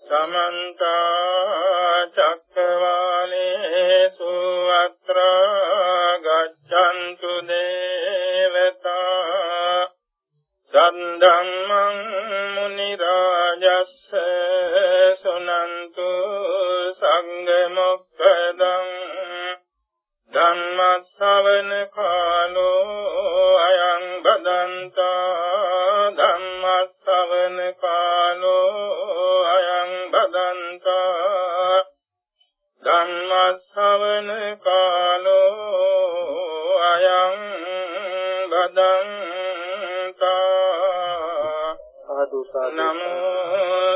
සමන්ත චක්කවාලේසු අත්‍රා ගච්ඡන්තු දේවතා සන්ධම්මං නමෝ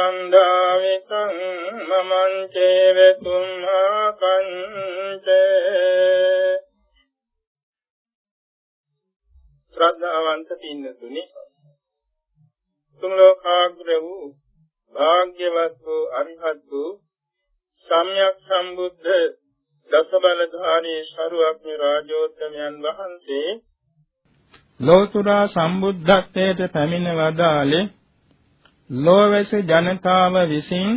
සංසරිතං සන්දාවිතං මමං චේවතුම්හා කංචේ ශ්‍රද්ධාවන්ත පින්නතුනි තුන් ලෝකාග්‍ර වූ භාග්‍යවත් වූ අරිහත් වූ සම්්‍යක් සම්බුද්ධ දසබලධාරී ශරුවක්ඥ රාජෝත්තමයන් වහන්සේ ලෝතුරා සම්බුද්ධත්වයට පැමිණ වදාළේ ලෝවැස ජනතාව විසින්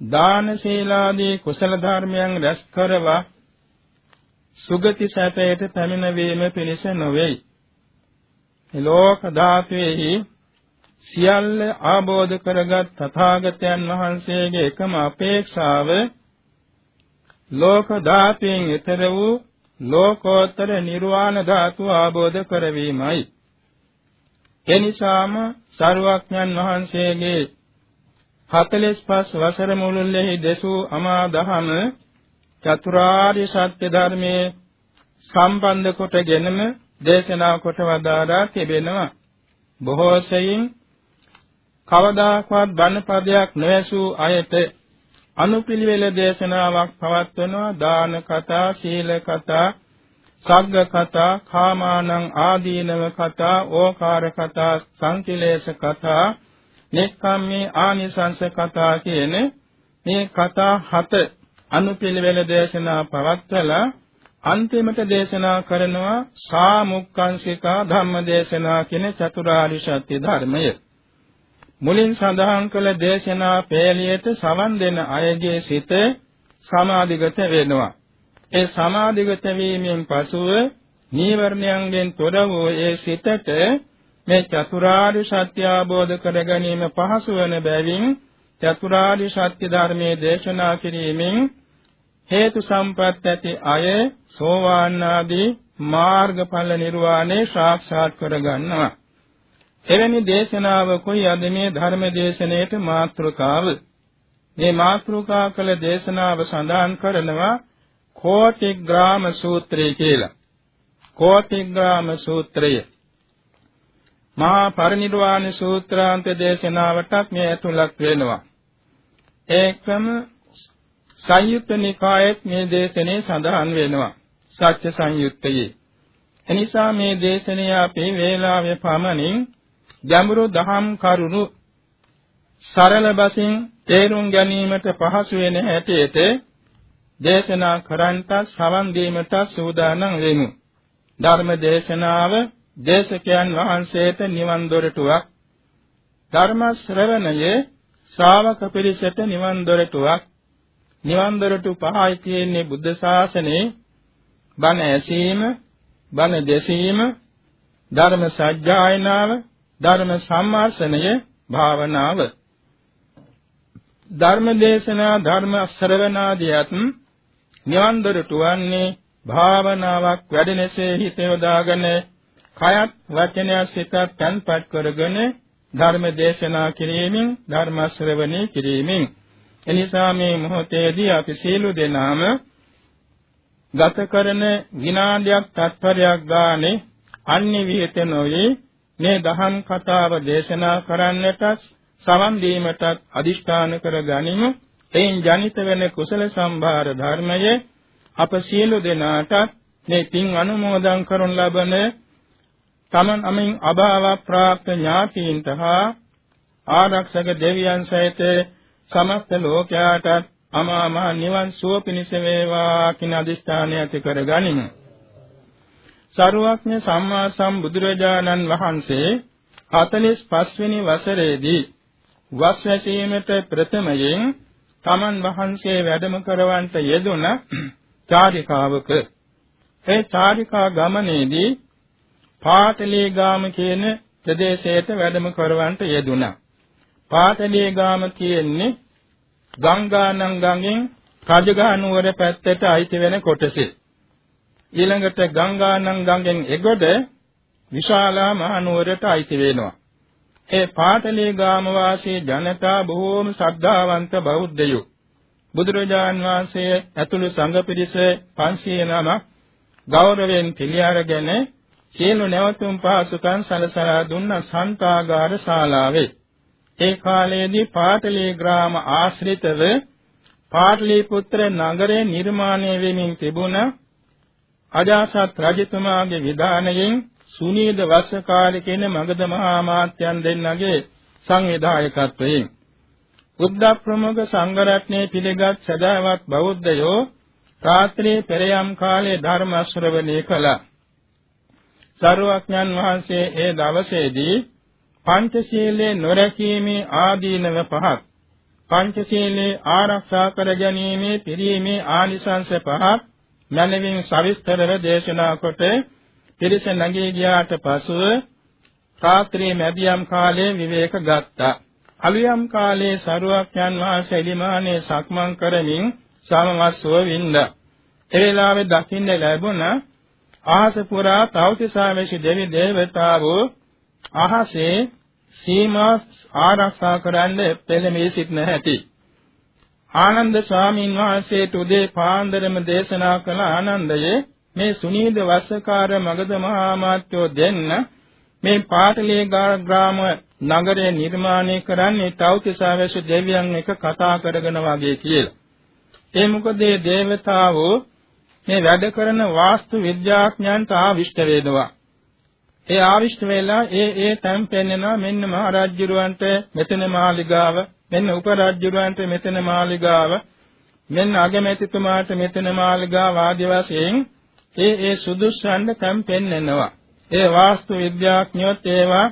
දාන ශීලාදී කුසල ධර්මයන් රැස් කරවා සුගති සැපයට පැමිණවීම පිණිස නොවේයි. ලෝක ධාතුවේහි සියල්ල ආબોධ කරගත් තථාගතයන් වහන්සේගේ එකම අපේක්ෂාව ලෝක ධාතුයෙන් ඈතර වූ ලෝකෝත්තර නිර්වාණ ධාතුව ආબોධ කරවීමයි. එනිසාම සරුවක්ඥන් වහන්සේගේ 45 වසර මුළුල්ලේ දසූ අමා දහම චතුරාර්ය සත්‍ය ධර්මයේ සම්බන්ධ කොටගෙනම දේශනා කොට වදාරා තිබෙනවා. බොහෝ සෙයින් කවදාකවත් බණ පදයක් නොඇසූ අයට අනුපිළිවෙල දේශනාවක් පවත්වනවා දාන කතා සීල කතා සග්ග කතා කාමානං ආදීනව කතා ඕකාර කතා සංකිලේශ කතා නෙක්ඛම්මේ ආනිසංස කතා කියන මේ කතා හත අනුපිළිවෙල දේශනා පවත්වලා අන්තිමට දේශනා කරනවා සාමුක්ඛංශිකා ධම්ම දේශනා කියන චතුරාර්ය සත්‍ය ධර්මය මුලින් සඳහන් කළ දේශනා පෙළියට සවන් දෙන අයගේ සිත සමාධිගත වෙනවා. ඒ සමාධිගත වීමෙන් පසුව නීවරණයන්ගෙන් තොර වූ ඒ සිතට මේ චතුරාර්ය සත්‍ය අවබෝධ කර ගැනීම පහසු වන බැවින් චතුරාර්ය සත්‍ය ධර්මයේ දේශනා කිරීමෙන් හේතු සම්පත් ඇති අය සෝවාන් ආදී මාර්ගඵල නිර්වාණය සාක්ෂාත් කර ගන්නවා. එවැනි දේශනාවකුයි අද මේ ධර්ම දේශනාවට මාතෘකාව. මේ මාතෘකා කළ දේශනාව සඳහන් කරනවා කෝටි ග්‍රාම සූත්‍රය කියලා. කෝටි ග්‍රාම සූත්‍රය. මහා පරිනිර්වාණ සූත්‍රාන්ත දේශනාවටත් මේ ඇතුළත් වෙනවා. ඒකම සංයුත්ත නිකායේත් මේ දේශනේ සඳහන් වෙනවා. සත්‍ය සංයුත්තයේ. එනිසා මේ දේශනය අපේ වේලාවේ පමණින් ගැඹුරු දහම් කරුණු සරල බසින් තේරුම් ගැනීමට පහසු වෙන හැටියට දේශනා කරන්ට සවන් දීමට සූදානම් වෙමු. ධර්ම දේශනාව දේශකයන් වහන්සේට නිවන් දොරටුවක්. ධර්ම ශ්‍රවණයේ ශ්‍රාවක පිරිසට නිවන් දොරටුවක්. නිවන් දොරටු පහයි තියෙන්නේ බුද්ධ ශාසනයේ. බණ ඇසීම බණ දෙසීම ධර්ම සත්‍යයනාව ධර්ම සම්මාසනය භාවනාව. ධර්ම දේශනා ධර්ම ශ්‍රවණාදියත් නිවන් දොරට වන්නේ භාවනාවක් වැඩෙනසේ හිත යොදාගෙන කයත් වචනය සිතත් තන්පත් කරගෙන ධර්ම දේශනා කිරීමෙන් ධර්ම ශ්‍රවණය කිරීමෙන්. එනිසා මේ මොහොතේදී අපි සීල දෙනාම ගත කරන විනාඩියක් තත්පරයක් ගානේ අන්‍ය විහෙත නොවේ. මේ දහම් කතාව දේශනා කරන්නට සවන් දීමටත් අදිෂ්ඨාන කර ගනිමු එයින් ජනිත වෙන කුසල සම්භාර ධර්මයේ අප සියලු දෙනාට මේ පින් අනුමෝදන් කරන ලබන තමන් අමින් අභාව ප්‍රාප්ත ඥාතීන්ට හා ආරක්ෂක දෙවියන් සහිත සමස්ත ලෝකයාට අමා මහ නිවන් සුව පිණිස වේවා කියන අදිස්ථානය ඇති කර ගනිමු. සරුවක්ඥ සම්මා සම්බුදුරජාණන් වහන්සේ 45 වෙනි වසරේදී වස් වැසීමට ප්‍රථමයෙන් තමන් වහන්සේ වැඩම කරවන්ට යෙදුණ චාරිකාවක ඒ චාරිකා ගමනේදී පාටලීගාම කියන ප්‍රදේශයට වැඩම කරවන්ට යෙදුණා. පාටලීගාම කියන්නේ ගංගානම් ගඟෙන් රජගහ නුවර පැත්තට අයිති වෙන කොටසේ. ඊළඟට ගංගානම් ගඟෙන් එගොඩ විශාලා මහ නුවරට අයිති වෙනවා. ඒ පාටලීගාම වාසී ජනතා බොහෝම ශ්‍රද්ධාවන්ත බෞද්ධයෝ. බුදුරජාන් වහන්සේ ඇතුළු සංඝ පිරිස 500 නමක් ගෞරවයෙන් පිළි අරගෙන සියලු නැවතුම් පහසුකම් සලසලා දුන්න සන්තාගාර ශාලාවේ ඒ කාලයේදී පාටලී ග්‍රාම ආශ්‍රිතව පාටලීපුත්‍ර නගරේ නිර්මාණය වෙමින් තිබුණ අජාසත් රජතුමාගේ විධානයෙන් සුනීද වස්සකාරී කියන මගධ මහා මාත්‍යයන් දෙන්නගේ සංවිධායකත්වයෙන් බුද්ධ ප්‍රමුඛ සංඝ රත්නයේ පිළිගත් සදාවත් බෞද්ධයෝ රාත්‍රී පෙරයම් කාලයේ ධර්ම ශ්‍රවණය කළා. සරුවඥන් වහන්සේ ඒ දවසේදී පංචශීලයේ නොරැකීමේ ආදීනව පහක් පංචශීලයේ ආරක්ෂා කර ගැනීමේ පිරීමේ ආනිසංස පහක් මනමින් සවිස්තරව දේශනා කොට පිරිස නැගී ගියාට පසුව රාත්‍රී මැදියම් කාලයේ විවේක ගත්තා. අලුයම් කාලයේ සරුවඥන් වහන්සේ එලිමානේ සක්මන් කරමින් සමවස්සව වින්දා. ඒ වෙලාවේ දකින්න ලැබුණ ආහස පුරා තවතිසාවේශි දෙවි දේවතාවෝ අහසේ සීමා ආරක්ෂා කරන්න පෙළඹී සිටන හැටි. ආනන්ද ස්වාමීන් වහන්සේට උදේ පාන්දරම දේශනා කළ ආනන්දයේ මේ සුනීද වස්සකාර මගධ මහා මාත්‍යෝ දෙන්න මේ පාටලී ග්‍රාම නගරය නිර්මාණය කරන්නේ තවතිසාවේශ දෙවියන් එක කතා කරගෙන වගේ කියලා. ඒ මොකද මේ దేవතාවෝ මේ වැඩ කරන වාස්තු විද්‍යාඥයන්ට ආවිෂ්ඨ වේදවා. ඒ ආවිෂ්ඨ වෙලා ඒ ඒ තැන් පෙන්නවා මෙන්න මහරජුරවන්ට මෙතන මාලිගාව, මෙන්න උපරජුරවන්ට මෙතන මාලිගාව, මෙන්න අගමැතිතුමාට මෙතන මාලිගාව ආදී වශයෙන් ඒ ඒ සුදුස්සන්ට තැන් පෙන්වනවා. ඒ වාස්තු විද්‍යාඥයෝත් ඒවා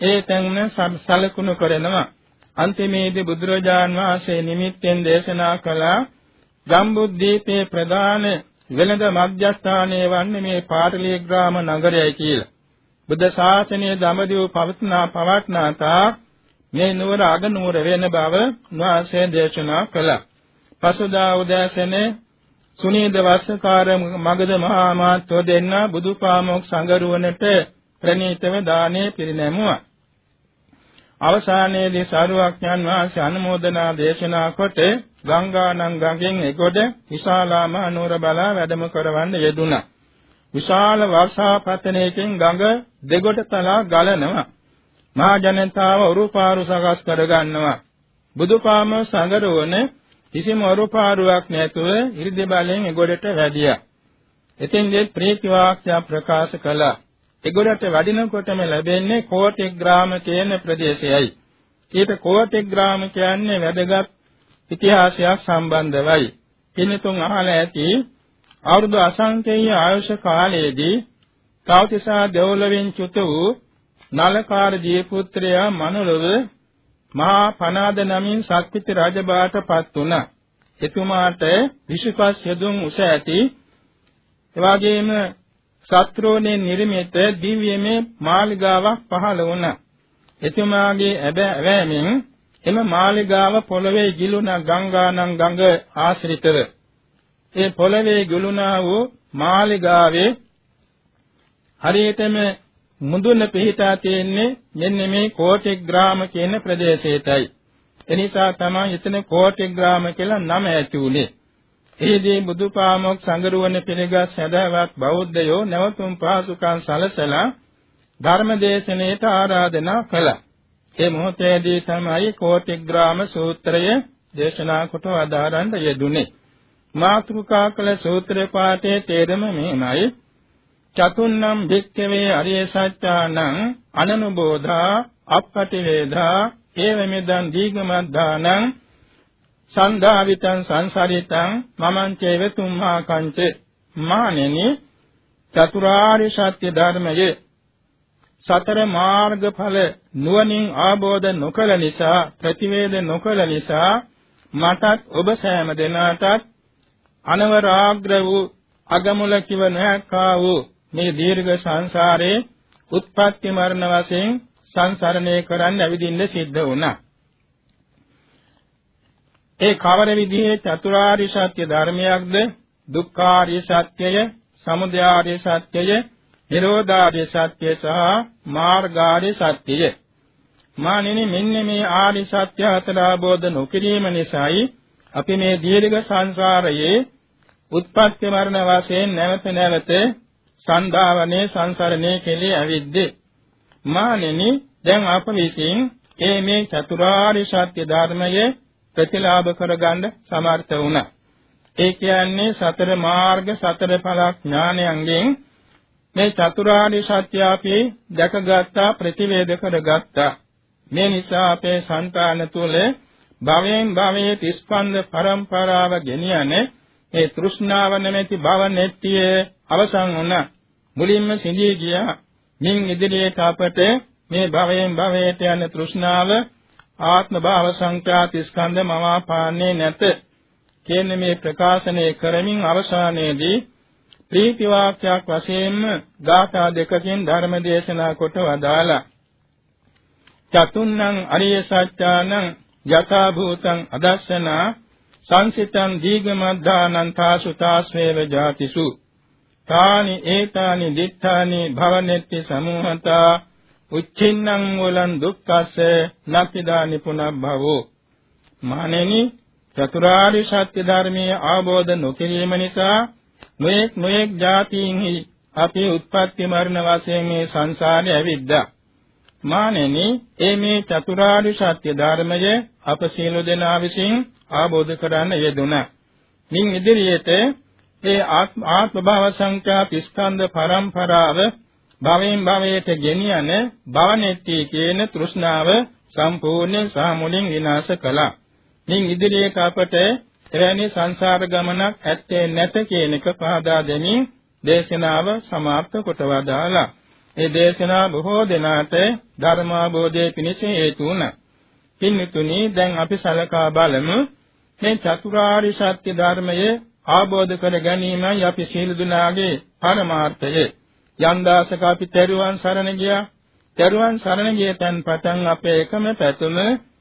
ඒ තැන් සලකුණු කරනවා. අන්තිමේදී බුදුරජාන් වහන්සේ නිමිත්තෙන් දේශනා කළා ජම්බුද්දීපේ ප්‍රධාන වෙළඳ මධ්‍යස්ථානයේ වන්නේ මේ පාටලී ග්‍රාම නගරයයි කියලා. බුද්ධ ශාසනයේ දඹදිව පවත්නා පවත්නා තා මේ නුවර අග නුවර වෙන බව වාසය දේශනා කළා. පසුදා උදෑසනේ සුනීද වස්සකාර මගධ මහා මාත්ව දෙන්න බුදුපාමොක් සංගරුවනට ප්‍රණීතව දානේ පිරිනැමුවා. අවසානයේදී සාරුවක්ඥන් වහන්සේ අනුමෝදනා දේශනා කොට ගංගානම් ගඟෙන් එගොඩ විශාලාම අනුර බලා වැඩම කරවන්න යෙදුණා. විශාල වර්ෂාපතනයකින් ගඟ දෙගොඩ තලා ගලනවා. මහා ජනතාව උරුපාරු සකස් කර ගන්නවා. බුදුපාම සංගරවන කිසිම උරුපාරුවක් නැතුව ඉරිදි බලෙන් එගොඩට වැඩියා. එතෙන්දී ප්‍රීති වාක්‍ය ප්‍රකාශ කළා. එගොඩට වඩිනකොටම ලැබෙන්නේ කෝටි ග්‍රාම කියන ප්‍රදේශයයි. ඊට කෝටි ග්‍රාම කියන්නේ වැදගත් ඉතිහාසයක් සම්බන්ධවයි. පින්තුන් අහලා ඇති අවුරුදු අසංඛේය ආයුෂ කාලයේදී කෞතිසා දෙව්ලොවෙන් චුත වූ නලකාර දීපුත්‍රයා මනුලව මහා පනාද නමින් ශක්තිති රජබාට පත් වුණා. එතුමාට 25 යදුන් උස ඇති එවාගෙම සත්‍රෝණේ නිර්මිත දිව්‍යමය මාලිගාවක් පහළ වුණා. එතුමාගේ ඇබෑමෙන් එම මාලිගාව පොළවේ ගිලුණ ගංගානම් ගඟ ආශ්‍රිතව ඒ පොළවේ ගිලුණා වූ මාලිගාවේ හරියටම මුදුන පිහිටා තියෙන්නේ මෙන්න මේ කෝටි ග්‍රාම කියන ප්‍රදේශයටයි. එනිසා තමයි එතන කෝටි ග්‍රාම කියලා නම ඇති උනේ. එහිදී බුදුපාමොක් සංගරුවන පිළිගත් සදාවත් බෞද්ධයෝ නැවතුම් පහසුකම් සලසලා ධර්මදේශනයට ආරාධනා කළා. ඒ මොහොතේදී තමයි කෝටිග්‍රාම සූත්‍රය දේශනා කොට වදාරන්න යෙදුනේ. මාතෘකා කළ සූත්‍ර පාඨයේ තේරුම මෙහිමයි. චතුන්නම් භික්ඛවේ අරිය සත්‍යානං අනනුබෝධා අප්පටිවේධා ඒවමෙදං දීගමද්ධානං සන්දාවිතං සංසාරිතං මමං චේව තුම්මා කංච මානෙනි චතුරාර්ය සත්‍ය ධර්මයේ සතර මාර්ගඵල නුවණින් ආબોධ නොකළ නිසා ප්‍රතිවේද නොකළ නිසා මටත් ඔබ සෑම දෙනාටත් අනවරාග්‍ර වූ අගමුල කිව නොහැක්කා වූ මේ දීර්ඝ සංසාරේ උත්පත්ති මරණ වශයෙන් සංසරණය කරන්න ඇවිදින්න සිද්ධ වුණා. ඒ කවර විදිහේ චතුරාර්ය සත්‍ය ධර්මයක්ද දුක්ඛාර්ය සත්‍යය, සමුදයාර්ය සත්‍යය, නිරෝධාර්ය සත්‍ය සහ මාර්ගාර්ය සත්‍යය. මානෙනි මෙන්න මේ ආර්ය සත්‍ය හතර අවබෝධ නොකිරීම නිසායි අපි මේ දීර්ඝ සංසාරයේ උත්පත්ති මරණ වශයෙන් නැවත නැවත සන්දාවනේ සංසරණේ කෙලේ ඇවිද්දේ මානෙනි දැන් අප විසින් ඒ මේ චතුරාර්ය සත්‍ය ධර්මයේ ප්‍රතිලාභ කරගන්න සමර්ථ වුණා. ඒ කියන්නේ සතර මාර්ග සතර ඵල ඥානයන්ගෙන් මේ චතුරාර්ය සත්‍ය අපි දැකගත්තා ප්‍රතිවේද කරගත්තා. මේ නිසා අපේ సంతාන තුළ භවයෙන් භවයේ තිස්පන්ද පරම්පරාව ගෙනියන්නේ ඒ තෘෂ්ණාව නැමැති භව නෙත්තියේ අවසන් වුණා. මුලින්ම සිඳී ගියා. මින් ඉදිරියට අපට මේ භවයෙන් භවයට යන තෘෂ්ණාව ආත්ම භාව සංඛ්‍යාත ස්කන්ධ මවාපාන්නේ නැත. කියන්නේ මේ ප්‍රකාශනය කරමින් අවසානයේදී ප්‍රීති වාක්‍යයක් වශයෙන්ම ගාථා දෙකකින් ධර්ම දේශනා කොට වදාලා චතුන්නං අරිය සත්‍යානං යථා භූතං අදස්සනා සංසිතං දීගමද්ධානං තාසුතාස්වේව ජාතිසු තානි ඒතානි දිඨානි භවනෙත්ති සමුහතා උච්චින්නම් වලන් දුක්ඛස්ස නපිදානි පුනබ්භවෝ. මානෙනි චතුරාර්ය සත්‍ය ධර්මයේ ආબોධ නොකිරීම නිසා නොඑක් නොඑක් જાතියින්හි අපේ උත්පත්ති මරණ වශයෙන් මේ සංසාරේ ඇවිද්දා. මානෙනි ඒ මේ චතුරාර්ය සත්‍ය ධර්මය අප සියලු දෙනා විසින් ආબોධ කරන්න යෙදුණා. මින් ඉදිරියේදී ඒ ආත්ම භව සංඛ්‍යාත ස්කන්ධ පරම්පරාව භවෙන් භවයට ගෙනියන භවනෙtti කියන තෘෂ්ණාව සම්පූර්ණ සාමුලින් විනාශ කළා. මින් ඉදිරියට අපට එවැනි සංසාර ගමනක් ඇත්තේ නැත කියන එක පහදා දෙමින් දේශනාව સમાප්ත කොට වදාලා. ඒ දේශනා බොහෝ දෙනාට ධර්මාභෝධයේ පිණිස හේතු වුණා. පින්තුනි දැන් අපි සලකා බලමු මේ චතුරාර්ය සත්‍ය ධර්මයේ ආબોධ කර ගැනීමයි අපි සීල දුනාගේ පරමාර්ථය. යම් දාසක අපි තෙරුවන් සරණ ගියා. තෙරුවන් සරණ ගිය තැන් පටන් අපේ එකම පැතුම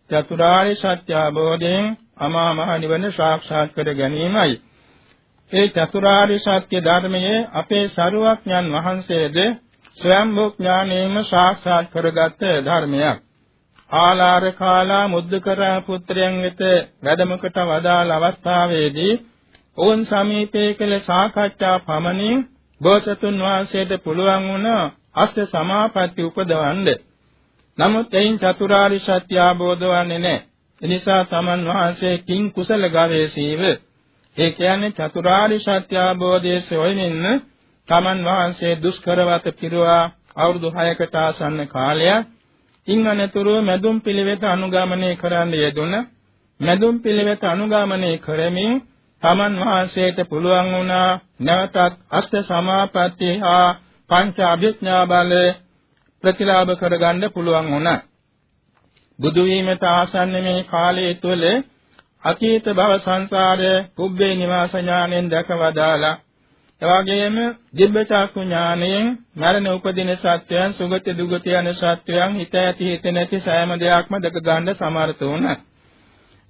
චතුරාර්ය සත්‍ය අවබෝධයෙන් අමා මහ නිවන සාක්ෂාත් කර ගැනීමයි. ඒ චතුරාර්ය සත්‍ය ධර්මයේ අපේ සරුවක්ඥන් වහන්සේද ස්වයංභූ ඥානයෙන්ම සාක්ෂාත් කරගත් ධර්මයක්. ආලාර කාලා මුද්දකරා පුත්‍රයන් වෙත වැඩමකට වදාළ අවස්ථාවේදී ඔවුන් සමීපයේ කළ සාකච්ඡා පමණින් බෝසතුන් වහන්සේට පුළුවන් වුණ අෂ්ට සමාපatti උපදවන්න. නමුත් එයින් චතුරාර්ය සත්‍ය අවබෝධ වන්නේ නැහැ. එනිසා තමන් වහන්සේ කිං කුසල ගවේෂීව ඒ කියන්නේ චතුරාර්ය සත්‍ය අවබෝධයේ සොයමින් තමන් වහන්සේ දුෂ්කරවත පිරුවා අවුරුදු 6කට ආසන්න කාලයක් ඉන් අනතුරුව මැදුම් පිළිවෙත අනුගමනය කරන්න යෙදුණ මැදුම් පිළිවෙත අනුගමනය කරමින් තමන් වහන්සේට පුළුවන් වුණා නැවතත් අෂ්ට සමාපatti හා පංච අභිඥා බල ප්‍රතිලාභ කරගන්න පුළුවන් වුණා. බුදු වීමට ආසන්න මේ කාලයේ තුල අතීත භව සංසාරයේ පුබ්බේ නිවාස ඥාණයෙන් දැකවදාලා එවාගෙම දිබ්බ චක්කු ඥාණයෙන් මරණ උපදින සත්‍යයන් සුගති දුගති යන සත්‍යයන් හිත ඇති හිත නැති සෑම දෙයක්ම දැක ගන්න සමර්ථ වුණා.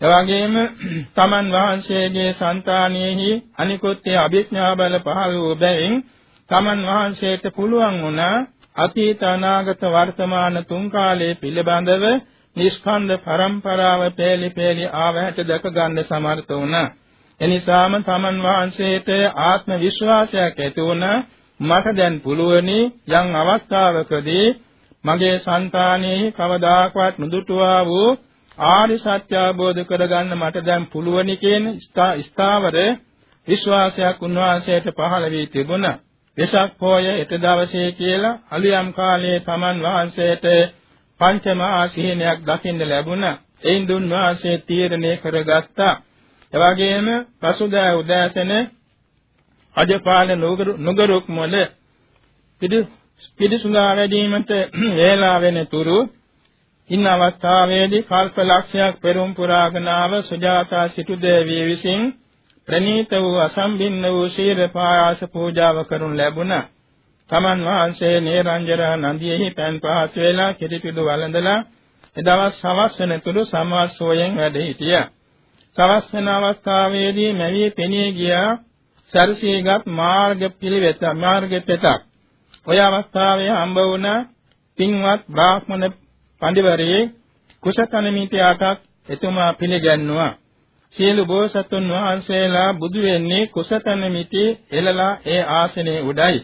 එවාගේම තමන් වහන්සේගේ సంతානෙහි අනිකුත් ඒ අභිඥා බල පහළ වූ බැවින් තමන් වහන්සේට පුළුවන් වුණා අතීත අනාගත වර්තමාන තුන් කාලයේ පිළිබඳව නිෂ්කන්ධ පරම්පරාව පෙළි පෙළි ආවැට දැක ගන්න සමර්ථ වුණා. එනිසාම තමන් වහන්සේට ආත්ම විශ්වාසයක් ඇති වුණා. මට දැන් පුළුවනි යම් අවස්ථාවකදී මගේ సంతානෙහි කවදාකවත් නුදුටුවා වූ ආරි සත්‍ය අවබෝධ කරගන්න මට දැන් පුළුවනි කියන ස්ථාවර විශ්වාසයක් උන්වහන්සේට පහළ වී තිබුණා. වෙසක් පොය ඊට දවසේ කියලා අලියම් කාලයේ තමන් වහන්සේට පංචමහා සිහිනයක් දකින්න ලැබුණා. එයින් දුන් වහන්සේ තීරණය කරගත්තා. එවැගේම පසුදා උදෑසන අජපාල නුගරුක් මොළ පිළිසුඳා වැඩීමට වේලා වෙන තුරු ඉන්න අවස්ථාවේදී කල්ප ලක්ෂයක් පෙරම් පුරාගෙන ආව සුජාතා සිටු දේවිය විසින් ප්‍රණීත වූ අසම්බින්න වූ ශීල පායාස පූජාව කරනු ලැබුණා. තමන් වහන්සේ නේරංජර නදියෙහි පෑන් පහත් වේලා කිරිපිඩු වළඳලා එදවස් සවස් වෙනතුරු සමාස්සෝයෙන් වැඩ සිටියා. සවස් වෙන අවස්ථාවේදී මැවී පෙනී ගියා සරසීගත් මාර්ග පිළිවෙත මාර්ග පෙතක්. ඔය අවස්ථාවේ හම්බ වුණ පින්වත් බ්‍රාහ්මණ පඬිවරයේ කුසතනමිතියටත් එතුමා පිළිගන්නවා. සියලු බෝසතුන් වහන්සේලා බුදු වෙන්නේ කුසතනමිති එළලා ඒ ආසනයේ උඩයි.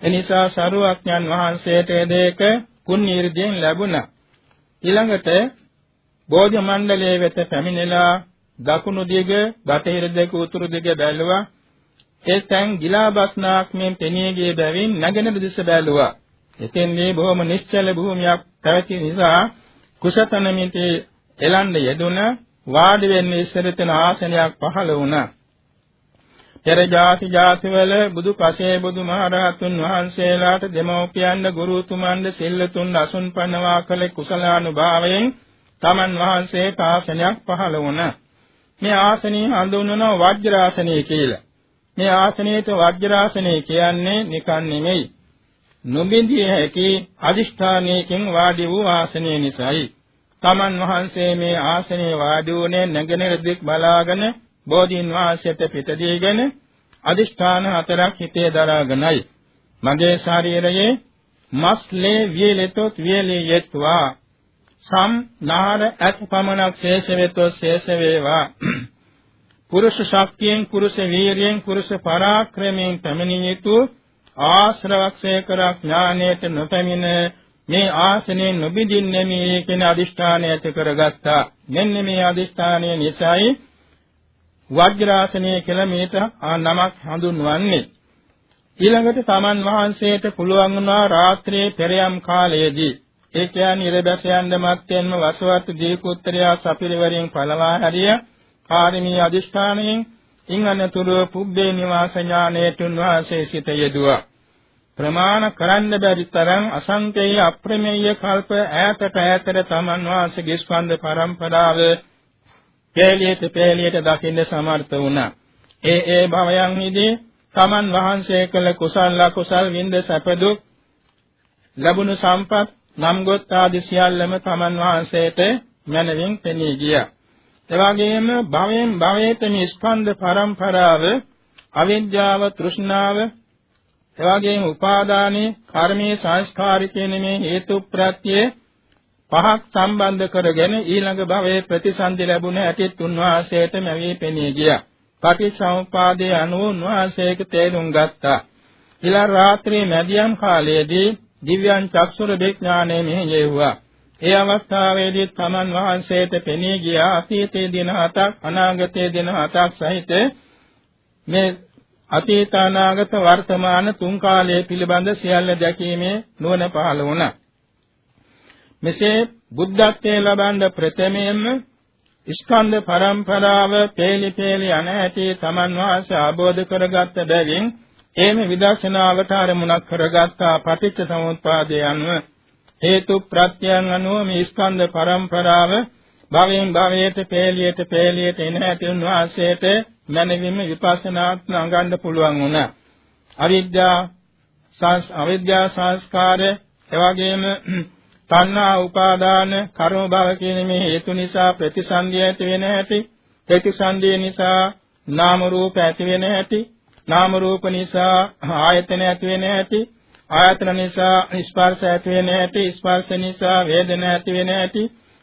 එනිසා සරුවක්ඥන් වහන්සේට දෙයක කුණීර්දයෙන් ලැබුණා. ඊළඟට බෝධි මණ්ඩලයේ වෙත පැමිණලා දකුණු දිග, බටහිර දිග, උතුරු දිග බැලුවා. ඒ තැන් ගිලාබස්නාක් මෙන් පෙනී ගිය බැවින් නැගෙනහිර දිස බැලුවා. එතෙන්දී බොහොම නිශ්චල භූමියක් පැවති නිසා කුසතනමිති එලන්න යෙදුණ වාඩි වෙන්න ඉස්සර තන ආසනයක් පහළ වුණා. පෙර ජාති ජාතිවල බුදු පසේ බුදු මහරහතුන් වහන්සේලාට දෙමෝපියන්ද ගුරුතුමන්ද සිල්ලතුන් අසුන් පනවා කළ කුසලානුභාවයෙන් තමන් වහන්සේ ආසනයක් පහළ වුණා. මේ ආසනය හඳුන්වනවා වජ්‍රාසනය කියලා. මේ ආසනයේට වජ්‍රාසනය කියන්නේ නිකන් නෙමෙයි. නොබින්දිය හැකි අදිෂ්ඨානයකින් වාඩි වූ ආසනය නිසායි. තමන් වහන්සේ මේ ආසනයේ වාඩි වුණේ නැගෙනහිර දික් බලාගෙන බෝධීන් වහන්සේට පිටදීගෙන අදිෂ්ඨාන හතරක් හිතේ දරාගෙනයි. මගේ ශරීරයේ මස්ලේ වියලෙතොත් වියලී යෙත්වා සම් නාර ඇත් පමණක් ශේෂ වෙතොත් ශේෂ වේවා පුරුෂ ශක්තියෙන් පුරුෂ වීරියෙන් පුරුෂ පරාක්‍රමයෙන් පැමිණිය යුතු ආශ්‍රවක්ෂය කර ඥානයට නොපැමිණ මේ ආසනේ නොබිදින්නේ මේ කියන අදිෂ්ඨානය ඇති කරගත්තා. මෙන්න මේ අදිෂ්ඨානය නිසායි වජ්‍රාසනය කියලා මේට නමක් හඳුන්වන්නේ. ඊළඟට තමන් වහන්සේට පුළුවන් වුණා රාත්‍රියේ පෙරයම් කාලයේදී ඒ කියන්නේ ඉරබැස යන්න මත්තෙන්ම වසවත් දීපුත්‍රයා සපිරවරින් පළවා හැරිය කාර්මී අදිෂ්ඨානයෙන් ඉන් අනතුරු පුබ්බේ නිවාස ඥානයට උන්වහන්සේ සිට යෙදුවා. ප්‍රමාණ කරන්න බැරි තරම් අසංකේය අප්‍රමේය කල්ප ඈතට ඈතට තමන් වාසගේ ස්කන්ධ පරම්පරාව පෙළියට පෙළියට දකින්න සමර්ථ වුණා. ඒ ඒ භවයන්හිදී තමන් වහන්සේ කළ කුසල කුසල් වින්ද සැපදුක් ලැබුණු සම්පත් නම් ගොත් ආදී සියල්ලම තමන් වහන්සේට මනවින් පෙනී ගියා. එවාගෙම භවයෙන් භවයට මේ ස්කන්ධ පරම්පරාව අවිද්‍යාව තෘෂ්ණාව එවාගෙම උපාදානයේ කර්මයේ සංස්කාරික කියන මේ හේතු ප්‍රත්‍ය පහක් සම්බන්ධ කරගෙන ඊළඟ භවයේ ප්‍රතිසන්දි ලැබුණ ඇති තුන්වාසයට මැවී පෙනී ගියා. පටිච්චසමුපාදයේ අනුව උන්වහන්සේක තේරුම් ගත්තා. ඊළඟ රාත්‍රියේ මැදියම් කාලයේදී දිව්‍යං චක්ෂුර විඥානයේ මෙහෙයුවා. ඒ අවස්ථාවේදී තමන් වහන්සේට පෙනී ගියා අතීතයේ දින හතක් අනාගතයේ දින හතක් සහිත මේ අතීත අනාගත වර්තමාන තුන් කාලයේ පිළිබඳ සියල්ල දැකීමේ නුවණ පහළ වුණා. මෙසේ බුද්ධත්වයේ ලබන ප්‍රථමයෙන්ම ස්කන්ධ පරම්පරාව පේලි පේලි අනහැටි තමන් වහන්සේ ආબોධ කරගත්ත බැවින් එමෙ විදර්ශනාවට අරමුණක් කරගත්තා පටිච්ච සමුප්පාදය අනුව හේතු ප්‍රත්‍යයන් අනුව මේ ස්කන්ධ පරම්පරාව භවයෙන් භවයට පේලියට පේලියට එන ඇති උන්වහන්සේට මනවින්ම විපස්සනාත් නඟන්න පුළුවන් වුණා. අවිද්‍යා සංස් අවිද්‍යා සංස්කාර එවැගේම තණ්හා උපාදාන කර්ම භව කියන මේ හේතු නිසා ප්‍රතිසන්දිය ඇති වෙන හැටි ප්‍රතිසන්දිය නිසා නාම රූප ඇති වෙන හැටි නාම රූප නිසා ආයතන ඇති වෙන හැටි ආයතන නිසා ස්පර්ශ ඇති වෙන හැටි ස්පර්ශ නිසා වේදනා ඇති වෙන හැටි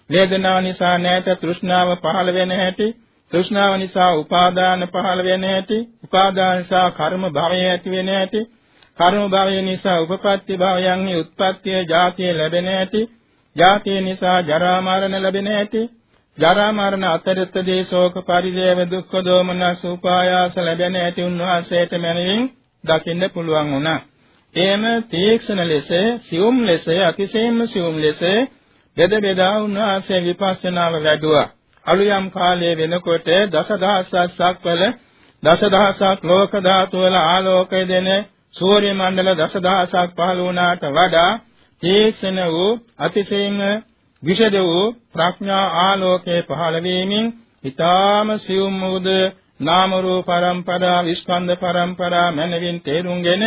වේදනාව නිසා නැත තෘෂ්ණාව පහළ වෙන හැටි තෘෂ්ණාව නිසා උපාදාන පහළ වෙන හැටි උපාදාන නිසා කර්ම භවය ඇති වෙන හැටි කර්ම භවය නිසා උපපත්ති භවයන්හි උත්පත්තිය ජාතිය ලැබෙන හැටි ජාතිය නිසා ජරා මරණ ලැබෙන හැටි ජරා මරණ අතරතදී ශෝක පරිදේව දුක්ඛ දෝමනස් උපායාස ලැබෙන ඇති උන්වහන්සේට මැනවින් දකින්න පුළුවන් වුණා. එයම තීක්ෂණ ලෙස, සියුම් ලෙස, අතිශයින්ම සියුම් ලෙස බෙද බෙදා උන්වහන්සේ විපස්සනාව වැඩුවා. අලුයම් කාලයේ වෙනකොට දසදහසක් වල දසදහසක් ලෝක ධාතු වල ආලෝකය දෙන සූර්ය මණ්ඩල දසදහසක් පහළ වුණාට වඩා තීක්ෂණ වූ අතිශයින්ම විෂද වූ ප්‍රඥා ආලෝකයේ පහළ වීමෙන් ඊ타ම සියුම් වූද නාම රූප පරම්පරා විස්කන්ධ පරම්පරා මනවින් තේරුම්ගෙන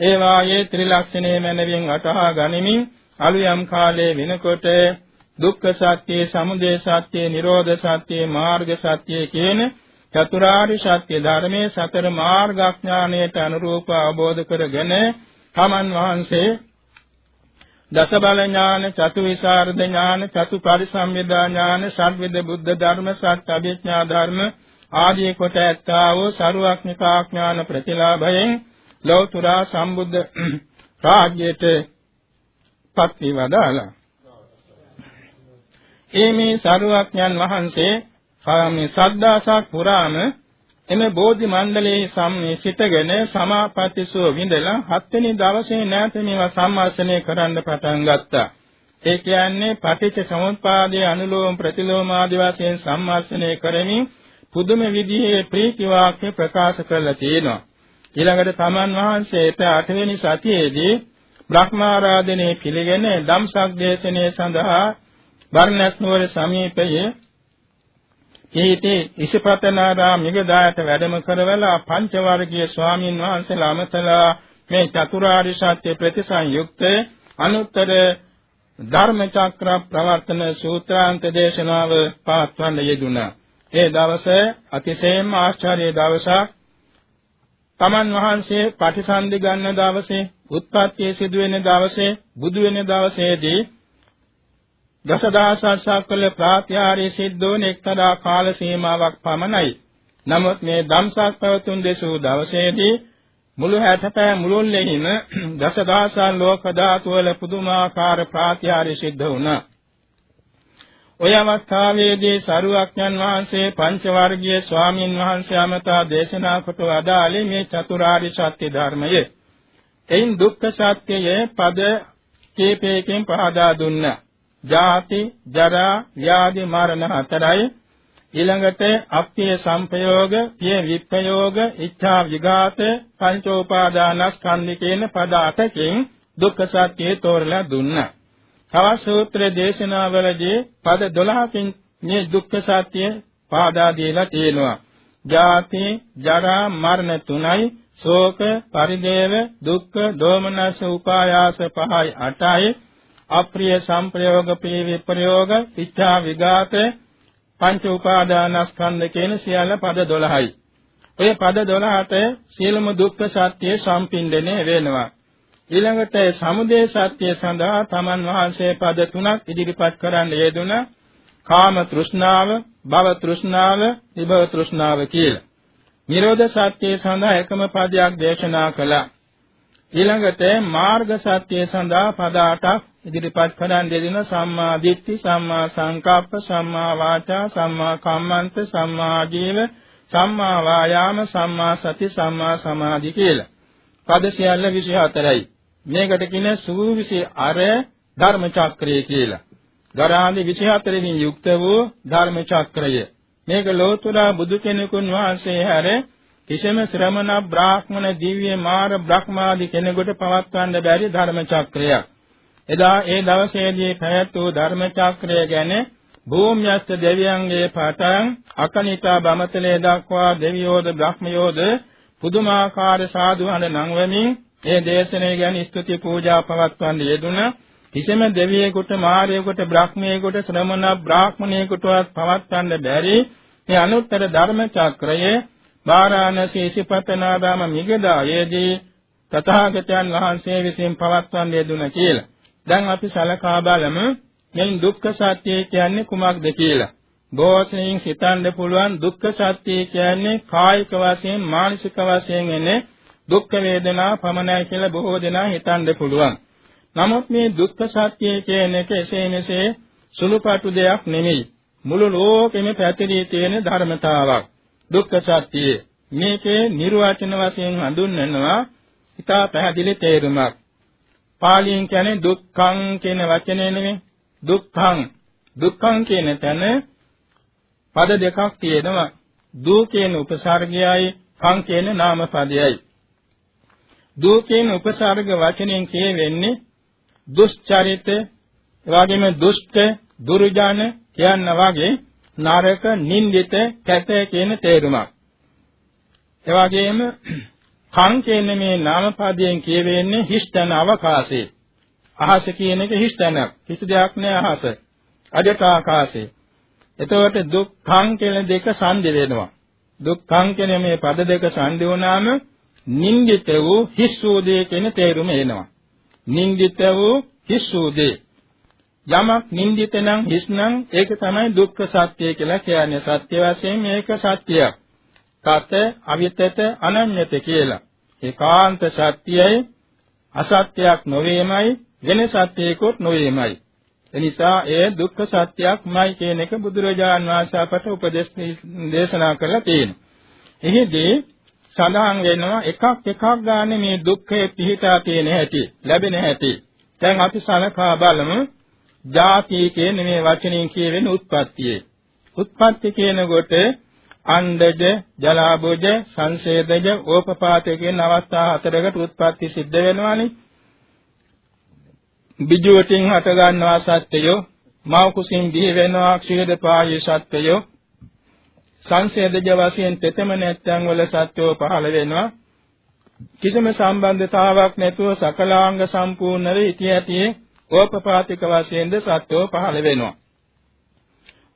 ඒ වායේ ත්‍රිලක්ෂණයේ මනවින් අටහා ගනිමින් අලුයම් කාලයේ වෙනකොට දුක්ඛ සත්‍ය, සමුදය සත්‍ය, නිරෝධ සත්‍ය, මාර්ග සත්‍ය කියන චතුරාර්ය සත්‍ය ධර්මයේ සතර මාර්ගඥානයට අනුරූප අවබෝධ කරගෙන තමන් වහන්සේ දස බල ඥාන, චතු විසරද ඥාන, චතු පරිසම්යදා ඥාන, සත්විද බුද්ධ ධර්ම, සත් අභිඥා ධර්ම ආදී කොට ඇත්තා වූ සරුවක්නිකා ඥාන ප්‍රතිලාභයෙන් ලෞතර සම්බුද්ධ රාජ්‍යයට පත් වේවදාලා. ඒ මේ සරුවක්ඥන් වහන්සේ මේ සද්දාසක් පුරාම එම බෝධි මණ්ඩලයේ සම්මේ සිටගෙන සමාපත්තිසෝ විඳලා හත්වෙනි දවසේ නැත මේවා සම්මාසනය කරන්න පටන් ගත්තා. ඒ කියන්නේ පටිච්ච සමුප්පාදයේ අනුලෝම ප්‍රතිලෝම ආදී වශයෙන් සම්මාසනය කරමින් පුදුම විදිහේ ප්‍රීති වාක්‍ය ප්‍රකාශ කරලා තියෙනවා. ඊළඟට තමන් වහන්සේට අටවෙනි සතියේදී බ්‍රහ්මාරාධනේ පිළිගෙන ධම්සක් දේශනේ සඳහා වර්ණස් නුවර සමීපයේ ඊටේ ඉසිපතනාරාම මිගදායට වැඩම කරවලා පංච වර්ගීය ස්වාමින් වහන්සේලා අමතලා මේ චතුරාර්ය සත්‍ය ප්‍රතිසංයුක්ත අනුත්තර ධර්මචක්‍ර ප්‍රවර්තන සූත්‍රාන්ත දේශනාව පාත්වන්න යෙදුණා. ඒ දවසේ අතිශයින්ම ආශ්චර්ය දවසක් තමන් වහන්සේ පටිසන්ධි ගන්න දවසේ උත්පත්තිය සිදු වෙන දවසේ බුදු වෙන දවසේදී දසදහසක් කළ ප්‍රාත්‍යාරී සිද්ධෝන එක්තරා කාල සීමාවක් පමණයි. නමුත් මේ ධම්සක් පැවතුම් දෙසූ දවසේදී මුළු හැටපෑ මුළුල්ලෙහිම දසදහසන් ලෝක ධාතු වල පුදුමාකාර ප්‍රාත්‍යාරී සිද්ධ වුණා. ඔය අවස්ථාවේදී සරුවක්ඥන් වහන්සේ පංච වර්ගීය ස්වාමින් වහන්සේ අමතා දේශනා කොට වදාළේ මේ චතුරාර්ය සත්‍ය ධර්මය. එයින් දුක්ඛ සත්‍යයේ පද කීපයකින් පහදා දුන්නා. ජාති, ජරා, ව්‍යාධි, මරණ හතරයි. ඊළඟට අප්පිය සංපයෝග, පිය විප්පයෝග, ඉච්ඡා විඝාත, පංචෝපාදානස්කන්ධ කියන පද අටකින් දුක්ඛ සත්‍යය තෝරලා දුන්නා. තවත් සූත්‍ර දේශනාවලදී පද 12කින් මේ දුක්ඛ සත්‍ය පාදා දීලා තියෙනවා. ජාති, ජරා, මරණ තුනයි, ශෝක, පරිදේව, දුක්ඛ, දෝමනස, උපායාස පහයි අටයි, අප්‍රිය සංප්‍රයෝග, ප්‍රිය විප්‍රයෝග, ඉච්ඡා විඝාත, පංච උපාදානස්කන්ධ කියන සියල්ල පද 12යි. ඔය පද 12ට සියලුම දුක්ඛ සත්‍ය සම්පින්දණය වෙනවා. ඊළඟට සමුදය සත්‍ය සඳහා තමන් වහන්සේ පද තුනක් ඉදිරිපත් කරන්න යෙදුණා. කාම තෘෂ්ණාව, භව තෘෂ්ණාව, විභව තෘෂ්ණාව කියලා. නිරෝධ සත්‍ය සඳහා එකම පදයක් දේශනා කළා. ඊළඟට මාර්ග සත්‍ය සඳහා පද 8ක් ඉදිරිපත් කරන් දෙදින සම්මා දිට්ඨි සම්මා සංකප්ප සම්මා වාචා සම්මා කම්මන්ත සම්මා ජීව සම්මා වායාම සම්මා සති සම්මා සමාධි කියලා. පද සියල්ල 24යි. මේකට කියන සූවිසි අර ධර්ම චක්‍රය කියලා. ගරාන්දි 24 යුක්ත වූ ධර්ම චක්‍රය. මේක ලෝතර බුදු කෙනෙකුන් වහන්සේ හැර කිසිම ශ්‍රමණ බ්‍රාහ්මණ දිව්‍ය මාර බ්‍රහ්මාදී කෙනෙකුට පවත්වන්න බැරි ධර්ම චක්‍රයක්. එදා ඒ දවසේදී පැවැත් වූ ධර්ම චක්‍රය ගැන භූම්‍යස්ත දෙවියන්ගේ පටන් අකනිතා බමතලේ දක්වා දෙවියෝද බ්‍රහ්මයෝද පුදුමාකාර සාදු හඬ නංවමින් ඒ දේශනාව ගැන ස්තුති පූජා පවත්වන්න යෙදුන කිසිම දෙවියෙකුට මාරයෙකුට බ්‍රහ්මයෙකුට ශ්‍රමණ බ්‍රාහ්මණයෙකුටවත් පවත්වන්න බැරි මේ අනුත්තර ධර්ම චක්‍රයේ වාරාණසී සිපතනාදාම මිගදායේදී තථාගතයන් වහන්සේ විසින් පවත්වන්නේ දුන කියලා. දැන් අපි සලකා බලමු මේ දුක්ඛ සත්‍ය කියන්නේ කුමක්ද කියලා. බෝසෙන් සිතන්න පුළුවන් දුක්ඛ සත්‍ය කියන්නේ කායික වශයෙන් මානසික වශයෙන් එන්නේ දුක් වේදනා පමණයි කියලා බොහෝ දෙනා හිතන්න පුළුවන්. නමුත් මේ දුක්ඛ සත්‍ය කියන එක එසේ මෙසේ සුළුපටු දෙයක් නෙමෙයි. මුළු ලෝකෙම පැතිරී තියෙන ධර්මතාවක්. දුක්ඛ සත්‍යය. මේකේ නිර්වචන වශයෙන් හඳුන්වනවා ඉතා පැහැදිලි තේරුමක්. පාලියෙන් කියන්නේ දුක්ඛං කියන වචනේ නෙමෙයි. දුක්ඛං දුක්ඛං කියන තැන පද දෙකක් තියෙනවා. දු කියන උපසර්ගයයි කං කියන නාම පදයයි. දු කියන උපසර්ග වචනෙන් කියවෙන්නේ දුෂ්චරිත, එවාගෙම දුෂ්ට, දුර්ජන කියන වගේ නරක, නින්දිත, කැත කියන තේරුමක්. එවාගෙම කං කියන මේ නාම පදයෙන් කියවෙන්නේ හිස්තන අවකාශේ. අහස කියන එක හිස්තනක්. කිසි දෙයක් නෑ අහස. අජට ආකාශේ. එතකොට දුක්ඛං කියන දෙක සංදි වෙනවා. දුක්ඛං කියන මේ පද දෙක සංදි වුණාම නින්දිත වූ හිස් වූ දේ කියන තේරුම එනවා. නින්දිත වූ හිස් වූ දේ. යමක් නින්දිත නම් හිස් නම් ඒක තමයි දුක්ඛ සත්‍ය කියලා කියන්නේ. සත්‍ය වශයෙන් මේක සත්‍යයක්. තත අවිතත අනන්‍යත කියලා. ඒකාන්ත සත්‍යයයි අසත්‍යයක් නොවේමයි වෙන සත්‍යයකොත් නොවේමයි. එනිසා ඒ දුක්ඛ සත්‍යයක්මයි කියන එක බුදුරජාන් වහන්සේ අපට උපදේශ දේශනා කරලා තියෙනවා. එහිදී සඳහන් වෙනවා එකක් එකක් ගන්න මේ දුක්ඛේ පිහිටා තියෙන හැටි ලැබෙන හැටි. දැන් අපි සලකා බලමු ජාති කියන මේ වචنين කියවෙන උත්පත්තියේ. උත්පත්ති කියන කොට අණ්ඩජ, ජලාභුජ, සංසේදජ, ඕපපාත කියන අවස්ථා හතරකට උත්පත්ති සිද්ධ වෙනවානේ. බිජුවටින් හට ගන්නවා සත්‍යය, මව කුසින් දිහ වෙනවා ක්ෂීරපායේ සත්‍යය, සංසේදජ වශයෙන් තෙතම නැත්නම් වල සත්‍යෝ පහළ වෙනවා. කිසිම සම්බන්ධතාවක් නැතුව සකලාංග සම්පූර්ණ වේ ඉතිහැටියේ ඕපපාතික වශයෙන්ද සත්‍යෝ පහළ වෙනවා.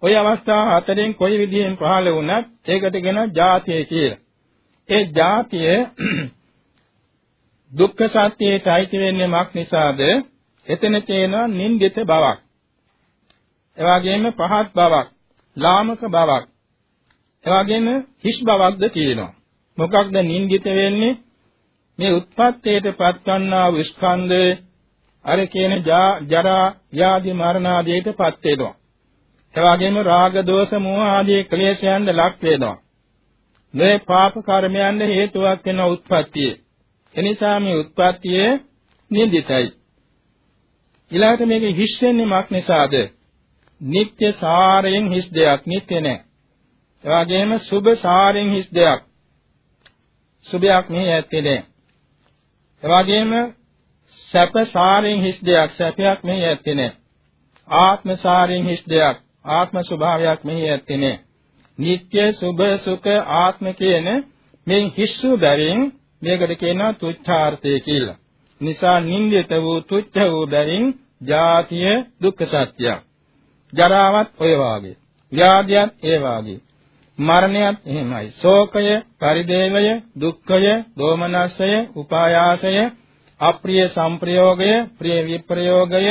ওই අවස්ථා හතරෙන් කොයි විදිහෙන් පහළ වුණත් ඒකට කියන ජාතිය කියලා. ඒ ජාතිය දුක්ඛ සත්‍යයට අයිති වෙන්නේ මක් නිසාද? එතන තියෙනවා නින්දිත බවක්. එවාගෙම පහත් බවක්, ලාමක බවක්. එවාගෙම හිස් බවක්ද තියෙනවා. මොකක්ද නින්දිත වෙන්නේ? මේ උත්පත්තේට පත්වන්නා වූ ස්කන්ධය අර කියන ජරා ව්‍යාධි මරණ ආදියට පත් වෙනවා. එවාගෙම රාග දෝෂ මෝහ ආදී ක්ලේශයන්ද ලක් වෙනවා. මේ පාප කර්මයන්ද හේතුවක් වෙන උත්පත්තිය. එනිසා මේ උත්පත්තිය නින්දිතයි. ඊළඟට මේක හිස් වෙන්නේ මක් නිසාද? නিত্য සාරයෙන් හිස් දෙයක් නিত্য නැහැ. එවාගෙම සුභ සාරයෙන් හිස් දෙයක්. සුභයක් මෙහි ඇත්තේ නැහැ. එවාගෙම සැප සාරයෙන් හිස් දෙයක් සැපයක් මෙහි ඇත්තේ නැහැ. ආත්ම සාරයෙන් හිස් දෙයක් ආත්ම ස්වභාවයක් මෙහි ඇත්තේ නැහැ. නিত্য සුභ සුඛ ආත්ම කියන මේ හිස්සු බැවින් මේකට කියනවා තුච්ඡාර්ථය කියලා. නිසා නින්දිත වූ තුච්ඡ වූ බැවින් ජාතිය දුක්ඛ සත්‍යයක්. ජරාවත් ඔය වාගේ. ව්‍යාධියත් ඒ වාගේ. මරණයත් එහෙමයි. ශෝකය, පරිදේවය, දුක්ඛය, දෝමනස්සය, උපායාසය, අප්‍රිය සංප්‍රයෝගය, ප්‍රිය විප්‍රයෝගය,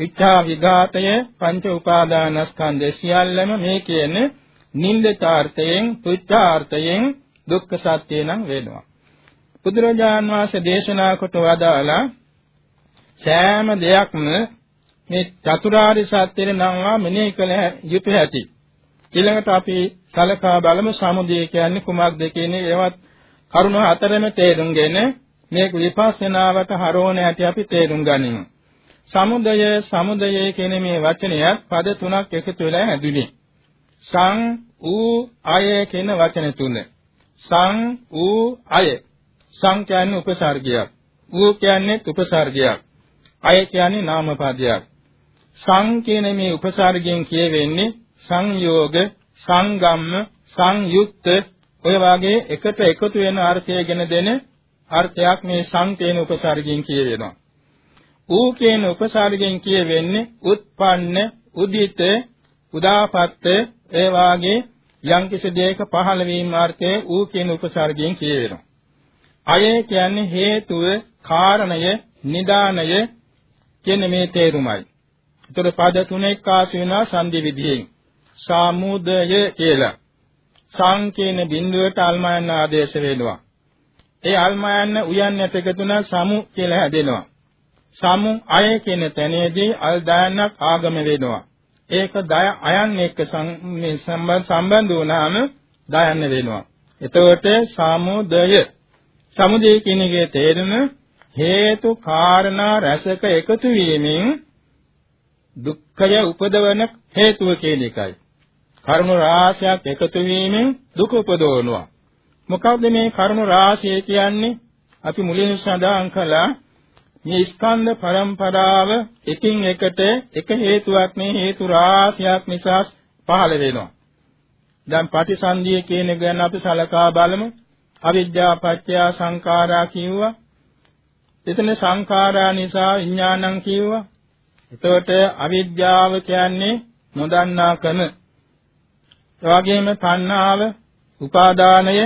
ඉච්ඡා විඝාතය පංච උපාදානස්කන්ධය සියල්ලම මේ කියන නින්දිතාර්ථයෙන් තුච්ඡාර්ථයෙන් දුක්ඛ සත්‍ය නම් වෙනවා. බුදුරජාන් වහන්සේ දේශනා කොට වදාලා සෑම දෙයක්ම මේ චතුරාර්ය සත්‍යෙ නම්වා මෙනෙහි කළ යුතු ඇති. ඊළඟට අපි සලකා බලමු සමුදය කියන්නේ කුමක්ද කියන ඒවත් කරුණ හතරම තේරුම්ගෙන මේක විපස්සනාවට හරෝණ ඇති අපි තේරුම් ගනිමු. සමුදය සමුදය කියන මේ වචනයත් පද තුනක් එකතු වෙලා හැදුනේ. සං ඌ අය කියන වචන තුන. සං ඌ අය. සං කියන්නේ උපසර්ගයක්. ඌ කියන්නේ උපසර්ගයක්. අය කියන්නේ නාම පදයක්. සං කියන මේ උපසර්ගයෙන් කියවෙන්නේ සංයෝග, සංගම්ම, සංයුක්ත ඔය වාගේ එකට එකතු වෙන අර්ථයගෙන දෙන අර්ථයක් මේ සං කියන උපසර්ගයෙන් කියවෙනවා. ඌ කියන උපසර්ගයෙන් කියවෙන්නේ උත්පන්න උදිත උදාපත්ත ඒ වාගේ යම්කිසි දෙයක පහළ වීම අර්ථයේ ඌ කියන උපසර්ගයෙන් කියවෙනවා. අය කියන්නේ හේතුව, කාරණය, නිදානය කියන මේ තේරුමයි. ඒතර පද තුනෙක් ආසි වෙනවා සංදි විදියෙන්. සාමුදය කියලා. සංකේන බිඳුවට අල්මයන් ආදේශ වෙනවා. ඒ අල්මයන් උයන්නට එකතුන සමු කියලා හැදෙනවා. සමු අය කියන තැනේදී අල් දායන්නක් ආගම වෙනවා. ඒක දය අයන් එක්ක සම්බන්ධ වුණාම දයන්න වෙනවා. එතකොට සමුදය සමුදය කියන එකේ තේරුම හේතු කාරණා රැසක එකතු වීමෙන් දුක්ඛය උපදවන හේතුව කියන එකයි. කරුණු රාශියක් එකතු වීමෙන් දුක උපදවනවා. මොකක්ද මේ කරුණු රාශිය කියන්නේ? අපි මුලින් සඳහන් කළා මේ ස්කන්ධ පරම්පරාව එකින් එකට එක හේතුවක් මේ හේතු රාශියක් නිසා පහළ වෙනවා. දැන් පටිසන්ධිය කියන එක ගැන අපි සලකා බලමු. අවිද්‍යා පත්‍ය සංඛාරා කිව්වා. එතන සංඛාරා නිසා විඥානං කිව්වා. එතකොට අවිද්‍යාව කියන්නේ නොදන්නාකම. ඒ වගේම තණ්හාව, උපාදානය,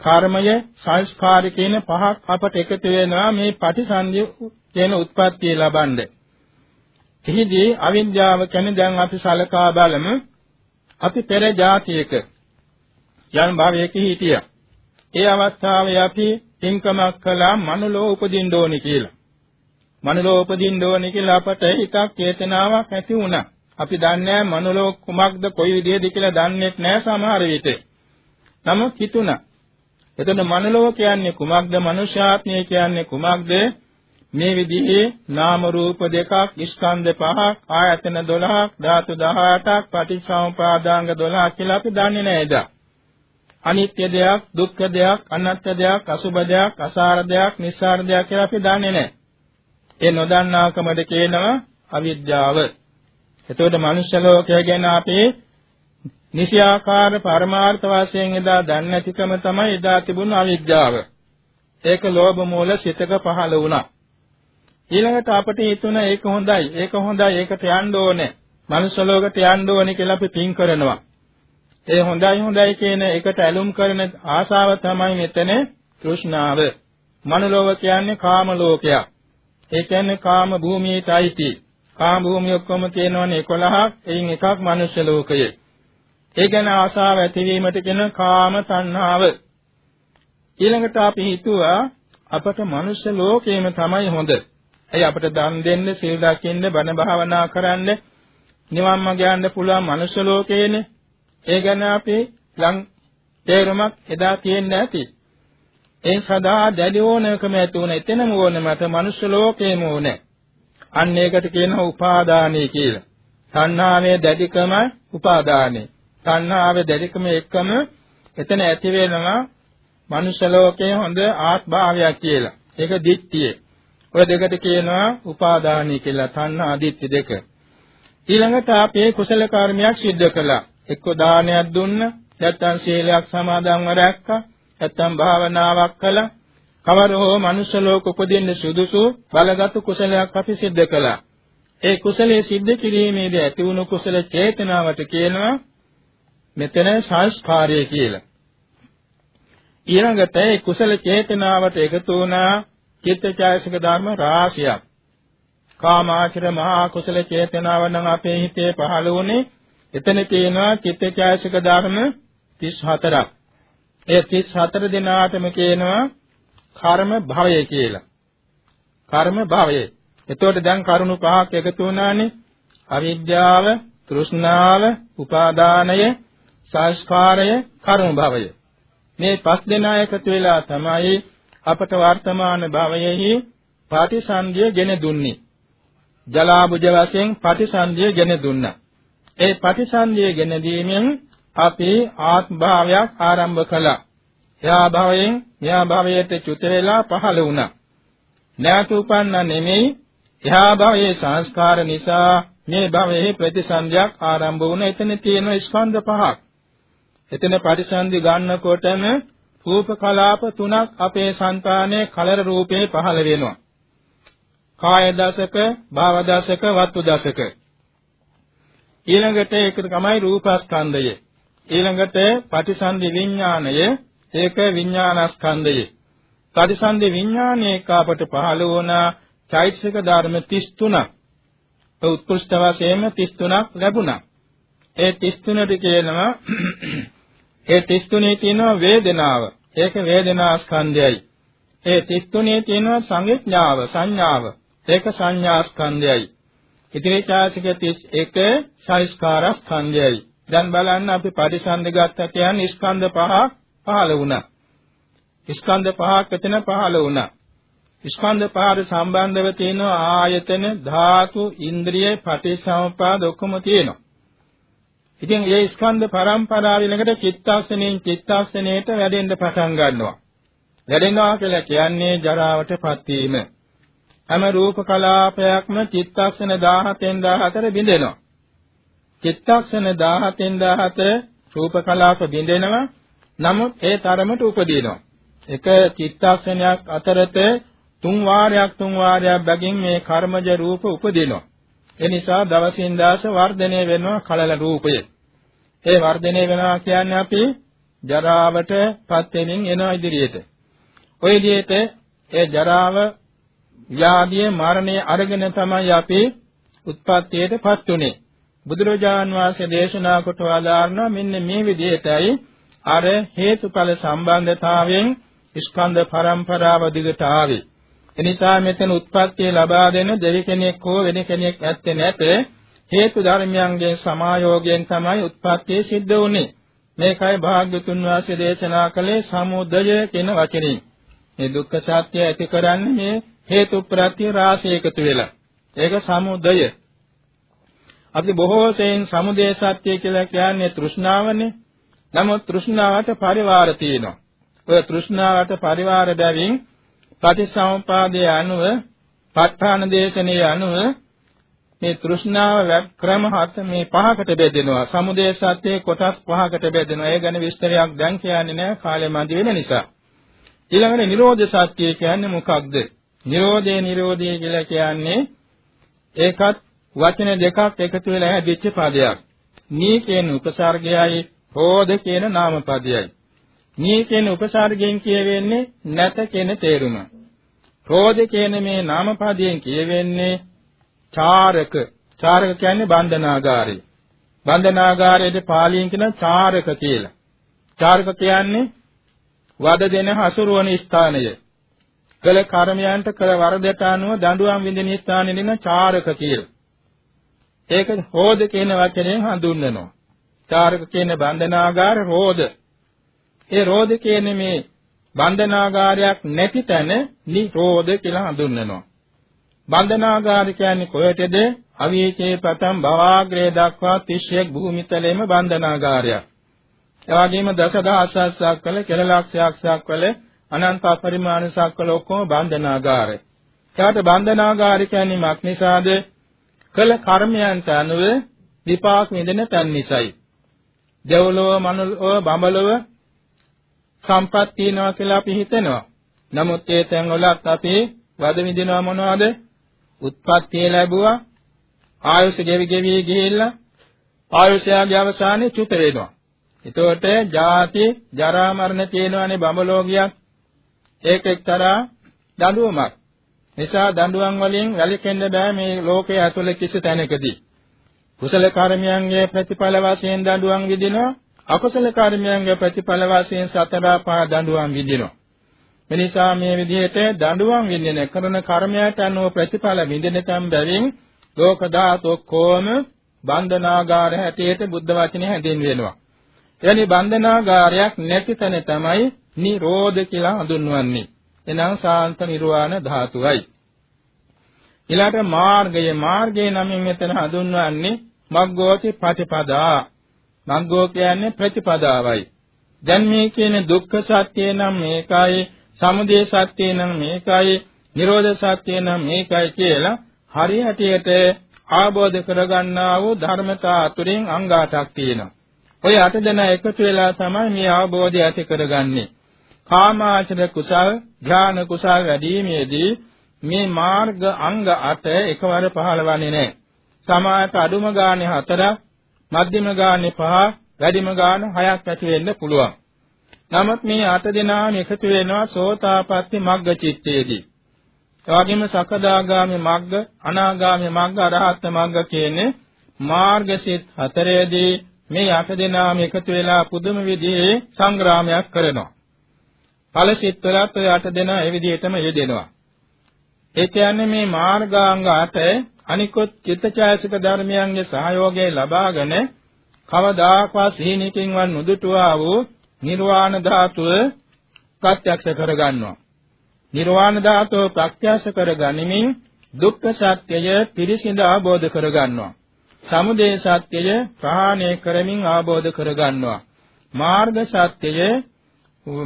කර්මය, සංස්කාර කියන පහක් අපට එකතු වෙනවා මේ පටිසන්ධිය කියන උත්පත්තිය ලබන්නේ. එහිදී අවිද්‍යාව කියන්නේ දැන් අපි සලකා බලමු අපි පෙර જાතියක යම් භවයක හිටියා. ඒ අවස්ථාවේ අපි පින්කමක් කළා මනුලෝ උපදින්න ඕනි කියලා. මනුලෝ උපදින්න ඕනි කියලා අපට හිතක් චේතනාවක් ඇති වුණා. අපි දන්නේ මනුලෝ කුමක්ද කොයි විදිහද කියලා දන්නේ නැහැ සමහර විට. නමුත් හිතුණා. එතන මනුලෝ කියන්නේ කුමක්ද? මනුෂ්‍යාත්මය කියන්නේ කුමක්ද? මේ විදිහේ නාම රූප දෙකක් ස්කන්ධ පහක් ආයතන 12ක් ධාතු 18ක් පටිච්චසමුපාදාංග 12 කියලා අපි දන්නේ නේද? අනිත්‍ය දෙයක්, දුක්ඛ දෙයක්, අනාත්ම දෙයක්, අසුභ දෙයක්, අසාර දෙයක්, නිස්සාර දෙයක් කියලා අපි දන්නේ නැහැ. ඒ නොදන්නාකමද කියනවා අවිද්‍යාව. එතකොට මනුෂ්‍ය ලෝකය ගැන අපි නිසියාකාර පරමාර්ථ වශයෙන් එදා දන්නේ නැතිකම තමයි එදා තිබුණු අවිද්‍යාව. ඒක ලෝභ මූල සිතක පහළ වුණා. ඊළඟට අපිට හිතුණ ඒක හොඳයි, ඒක හොඳයි, ඒකට යන්න ඕනේ. මනුෂ්‍ය ලෝකයට යන්න ඕනේ කියලා අපි පින් කරනවා. ඒ හොඳයි හොඳයි කියන එකට ඇලුම් කරන ආශාව තමයි මෙතන තෘෂ්ණාව. මනුලෝක කියන්නේ කාම ලෝකයක්. ඒ කියන්නේ කාම භූමියට අයිති. කාම භූමිය ඔක්කොම තියෙනවනේ 11ක්. එයින් එකක් මනුෂ්‍ය ලෝකය. ඒ ගැන ආශාව ඇතිවීමට කියන කාම තණ්හාව. ඊළඟට අපි හිතුවා අපට මනුෂ්‍ය ලෝකයේම තමයි හොඳ. එයි අපිට දන් දෙන්න, සීල් දකින්න, බණ භාවනා කරන්න, නිවන් මාර්ග යන්න පුළුවන් මනුෂ්‍ය ලෝකයේනේ. ඒ ගැන අපි ලං තේරුමක් එදා තියෙන්න ඇති. ඒ සදා දැඩි ඕනකම ඇති වුණ එතනම ඕනේ මත මනුෂ්‍ය ලෝකේම ඕනේ. අන්න ඒකට කියනවා උපාදානයි කියලා. තණ්හාවේ දැඩිකම උපාදානයි. තණ්හාවේ දැඩිකම එක්කම එතන ඇති වෙනවා මනුෂ්‍ය ලෝකයේ හොඳ ආත්භාවයක් කියලා. ඒක දිට්ඨිය. ඔය දෙකට කියනවා උපාදානයි කියලා තණ්හා දිට්ඨි දෙක. ඊළඟට අපේ කුසල කර්මයක් සිද්ධ කළා. එක්ක දානයක් දුන්න, නැත්නම් සීලයක් සමාදන්ව රැක්කා, නැත්නම් භාවනාවක් කළා. කවර හෝ මනුෂ්‍ය ලෝක උපදින්න සුදුසු බලගත් කුසලයක් අපි සිද්ධ කළා. ඒ කුසලයේ සිද්ධ කිරීමේදී ඇති වුණු කුසල චේතනාවට කියනවා මෙතන සංස්කාරය කියලා. ඊළඟට ඒ කුසල චේතනාවට එකතු වුණා චිත්තචෛතසික ධර්ම රාශියක්. කාමාචර මහා කුසල චේතනාව නම් අපේ හිතේ පහළ වුණේ එතන තියෙනවා චිත්තචෛතසික ධර්ම 34ක්. ඒ 34 දෙනාටම කියනවා කර්ම භවය කියලා. කර්ම භවය. එතකොට දැන් කරුණු පහක් එකතු වුණානේ. අවිද්‍යාව, තෘෂ්ණාව, උපාදානය, සංස්කාරය, කර්ම භවය. මේ පස් දෙනා එකතු වෙලා තමයි අපට වර්තමාන භවයෙහි ප්‍රතිසන්දිය ගෙන දුන්නේ. ජලාබුජ වශයෙන් ප්‍රතිසන්දිය ගෙන දුන්නා. ඒ ප්‍රතිසන්දිය ගෙන දීමෙන් අපි ආත්ම භාවයක් ආරම්භ කළා. එහා භවයෙන් මෙහා භවයට චුත වෙලා පහළ වුණා. නැවත උපන්න නෙමෙයි එහා භවයේ සංස්කාර නිසා මේ භවයේ ප්‍රතිසන්දියක් ආරම්භ වුණ එතන තියෙන ස්කන්ධ පහක්. එතන පරිසන්දි ගන්නකොටම රූප කලාප තුනක් අපේ సంతානයේ කලර රූපේ පහළ වෙනවා. කාය දසක, භාව දසක, වත්තු දසක. ඊළඟට ඒක තමයි රූපස්කන්ධය. ඊළඟට පටිසන්ධි විඥාණය ඒක විඥානස්කන්ධය. ප්‍රතිසන්දි විඥානයේ කාපට පහළ වුණ චෛතසික ධර්ම 33ක් උත්කෘෂ්ඨ වශයෙන්ම 33ක් ලැබුණා. ඒ 33ට කියනවා ඒ 33 තියෙනවා වේදනාව. ඒක වේදනා ස්කන්ධයයි. ඒ 33 තියෙනවා සංඥාව, සංඥාව. ඒක සංඥා ස්කන්ධයයි. ඉතිරි චාසික 31 සංස්කාර ස්කන්ධයයි. දැන් බලන්න අපි පරිසන්දි ගත්තා කියන්නේ ස්කන්ධ පහ පහළ වුණා. ස්කන්ධ පහක් එතන පහළ වුණා. ස්කන්ධ පහට සම්බන්ධව තියෙන ආයතන ධාතු ඉන්ද්‍රිය පටිච්චසමුපාද ඔක්කොම තියෙනවා. ඉතින් මේ ස්කන්ධ පරම්පරාව ළඟට චිත්තක්ෂණයෙන් චිත්තක්ෂණයට වැඩෙන්න පටන් ගන්නවා. වැඩෙනවා කියලා කියන්නේ ජරාවටපත් වීම. හැම රූප කලාපයක්ම චිත්තක්ෂණ 17න් 14 බිඳෙනවා. චිත්තක්ෂණ 17න් 14 රූප කලාප බිඳෙනවා. නමුත් ඒ තරමට උපදිනවා. එක චිත්තක්ෂණයක් අතරත තුන් වාරයක් තුන් වාරයක් බැගින් මේ කර්මජ රූප උපදිනවා. ඒ නිසා දවසින් දවස වර්ධනය වෙනවා කලල රූපය. ඒ වර්ධනය වෙනවා කියන්නේ අපි ජරාවට පත් වෙමින් එන ඉදිරියට. ඔය විදිහට ඒ ජරාව ව්‍යාධිය මරණය අරගෙන තමයි අපි උත්පත්තියට පත් උනේ. බුදුරජාන් වහන්සේ දේශනා කොට වදාारणා මෙන්න මේ විදිහටයි අර හේතුඵල සම්බන්ධතාවයෙන් ස්කන්ධ පරම්පරාව දිගට ආවේ. එනිසා මෙතන උත්පත්ති ලබා දෙන දෙවි කෙනෙක් හෝ වෙන කෙනෙක් ඇත්තේ නැත. හේතු ධර්මයන්ගේ සමායෝගයෙන් තමයි උත්පත්ති සිද්ධ වුනේ. මේකයි භාග්‍යතුන් වහන්සේ දේශනා කළේ සමුදය කියන වචනේ. මේ දුක්ඛ සත්‍ය ඇති කරන්නේ මේ හේතු ප්‍රත්‍ය රාශියකට වෙලා. ඒක සමුදය. අපි බොහෝ සෙයින් සමුදය සත්‍ය කියලා කියන්නේ තෘෂ්ණාවනේ. නමුත් තෘෂ්ණාවට පරිවාර තියෙනවා. ඔය තෘෂ්ණාවට පරිවාර බැවින් ප්‍රතිසම්පාදයේ අනුව ප ဋ ාණ දේශනයේ අනුව මේ තෘෂ්ණාව ක්‍රම හත මේ පහකට බෙදෙනවා. සමුදය සත්‍යයේ කොටස් පහකට බෙදෙනවා. ඒ ගැන විස්තරයක් දැන් කියන්නේ නැහැ කාලය මදි වෙන නිසා. ඊළඟට නිරෝධ සත්‍ය කියන්නේ මොකක්ද? නිරෝධේ නිරෝධය කියලා කියන්නේ ඒකත් වචන දෙකක් එකතු වෙලා හැදිච්ච පදයක්. නී කියන උපසර්ගයයි රෝධ කියන නාම පදයයි. නී කියන උපසර්ගයෙන් කියවෙන්නේ නැත කියන තේරුම. රෝධ කියන මේ නාම පදයෙන් කියවෙන්නේ චාරක. චාරක කියන්නේ බන්ධනාගාරය. බන්ධනාගාරයේ පාලියෙන් කියන චාරක කියලා. චාරක කියන්නේ වද දෙන හසුරුවන ස්ථානය. කළ කර්මයන්ට කළ වරදට අනුව දඬුවම් විඳින ස්ථානෙ දින චාරක කියලා. ඒක රෝධ කියන වචනයෙන් හඳුන්වනවා. චාරක කියන බන්ධනාගාර රෝධ. ඒ රෝධ කියන්නේ මේ බන්ධනාගාරයක් නැති තැන නිරෝධ කියලා හඳුන්වනවා. බන්ධනාගාර කියන්නේ කොහෙටද? අවීචේ පතම් භවාග්‍රේ දක්වා 31 භූමිතලෙම බන්ධනාගාරයක්. ඒ වගේම දසදහසක් කළ කෙල ලක්ෂයක් කළ අනන්ත පරිමාණ සක්වල ඔක්කොම බන්ධනාගාරය. එයාට බන්ධනාගාර කියන්නේ මක් නිසාද? කළ කර්මයන්ට අනුව විපාක විඳින තන් නිසායි. දෙව්ලොව මනුලොව බඹලොව සම්පත් තියනවා කියලා අපි හිතනවා. නමුත් ඒ තැන්වලත් අපි වද විඳිනවා මොනවද? උත්පත්තිය ලැබුවා. ආයුෂ ගෙවි ගෙවි ගිහිල්ලා ආයුෂයාගේ අවසානයේ චුත වෙනවා. එතකොට ජාති ජරා මරණ තියෙනවානේ බඹලෝගියක්. ඒක එක්තරා දඬුවමක්. නිසා දඬුවම් වලින් වැළකෙන්න බෑ මේ ලෝකයේ ඇතුළේ කිසි තැනකදී. කුසල කර්මයන්ගේ ප්‍රතිඵල වශයෙන් දඬුවම් විදිනවා. අකුසල කර්මයන්ගේ ප්‍රතිඵල වශයෙන් සතර පහ දඬුවම් විඳිනවා. මෙනිසා මේ විදිහට දඬුවම් විඳින කරන කර්මයට අනුව ප්‍රතිඵල විඳිනකම් බැවින් ලෝක ධාතු කොම බන්ධනාගාර හැටියට බුද්ධ වචනේ හැඳින්වෙනවා. එවැනි බන්ධනාගාරයක් නැති තැන තමයි නිරෝධ කියලා හඳුන්වන්නේ. එනම් සාන්ත නිර්වාණ ධාතුවයි. ඊළාට මාර්ගය මාර්ගය නමින් මෙතන හඳුන්වන්නේ මග්ගෝති පටිපදා මග්ගෝ කියන්නේ ප්‍රතිපදාවයි. දැන් මේ කියන දුක්ඛ සත්‍ය නම් මේකයි, සමුදය සත්‍ය නම් මේකයි, නිරෝධ සත්‍ය නම් මේකයි කියලා හරියටියට ආબોධ කරගන්නා වූ ධර්මතා අතුරින් අංග 8ක් තියෙනවා. ඔය අට දෙනා එකතු වෙලා තමයි මේ අවබෝධය ඇති කරගන්නේ. කාමාචර කුසල්, ධ්‍යාන කුසල් වැඩිීමේදී මේ මාර්ග අංග 8 එකවර පහළවන්නේ නැහැ. සමාත අඩුම ගානේ 4ක් මධ්‍යම ගානේ පහ, වැඩිම ගාන හයක් ඇති වෙන්න පුළුවන්. නමුත් මේ අට දෙනාම එකතු වෙනවා සෝතාපට්ටි මග්ග චිත්තේදී. එවැගේම සකදාගාමි මග්ග, අනාගාමි මග්ග, අරහත් මග්ග කියන්නේ මාර්ගසිත හතරේදී මේ අට දෙනාම එකතු වෙලා පුදුම විදිහේ සංග්‍රාමයක් කරනවා. ඵලසිත වලත් ඔය අට දෙනා ඒ විදිහටම යෙදෙනවා. ඒ කියන්නේ මේ මාර්ගාංග අට අනිකොත් චිත්තචෛසික ධර්මයන්ගේ සහයෝගය ලබාගෙන කවදාකවත් සීනිකින්වත් නුදුටුවා වූ නිර්වාණ ධාතුව ප්‍රත්‍යක්ෂ කරගන්නවා. නිර්වාණ ධාතුව ප්‍රත්‍යක්ෂ කරගනිමින් දුක්ඛ සත්‍යය පිරිසිඳ අවබෝධ කරගන්නවා. සමුදය සත්‍යය ප්‍රහාණය කරමින් අවබෝධ කරගන්නවා. මාර්ග සත්‍යය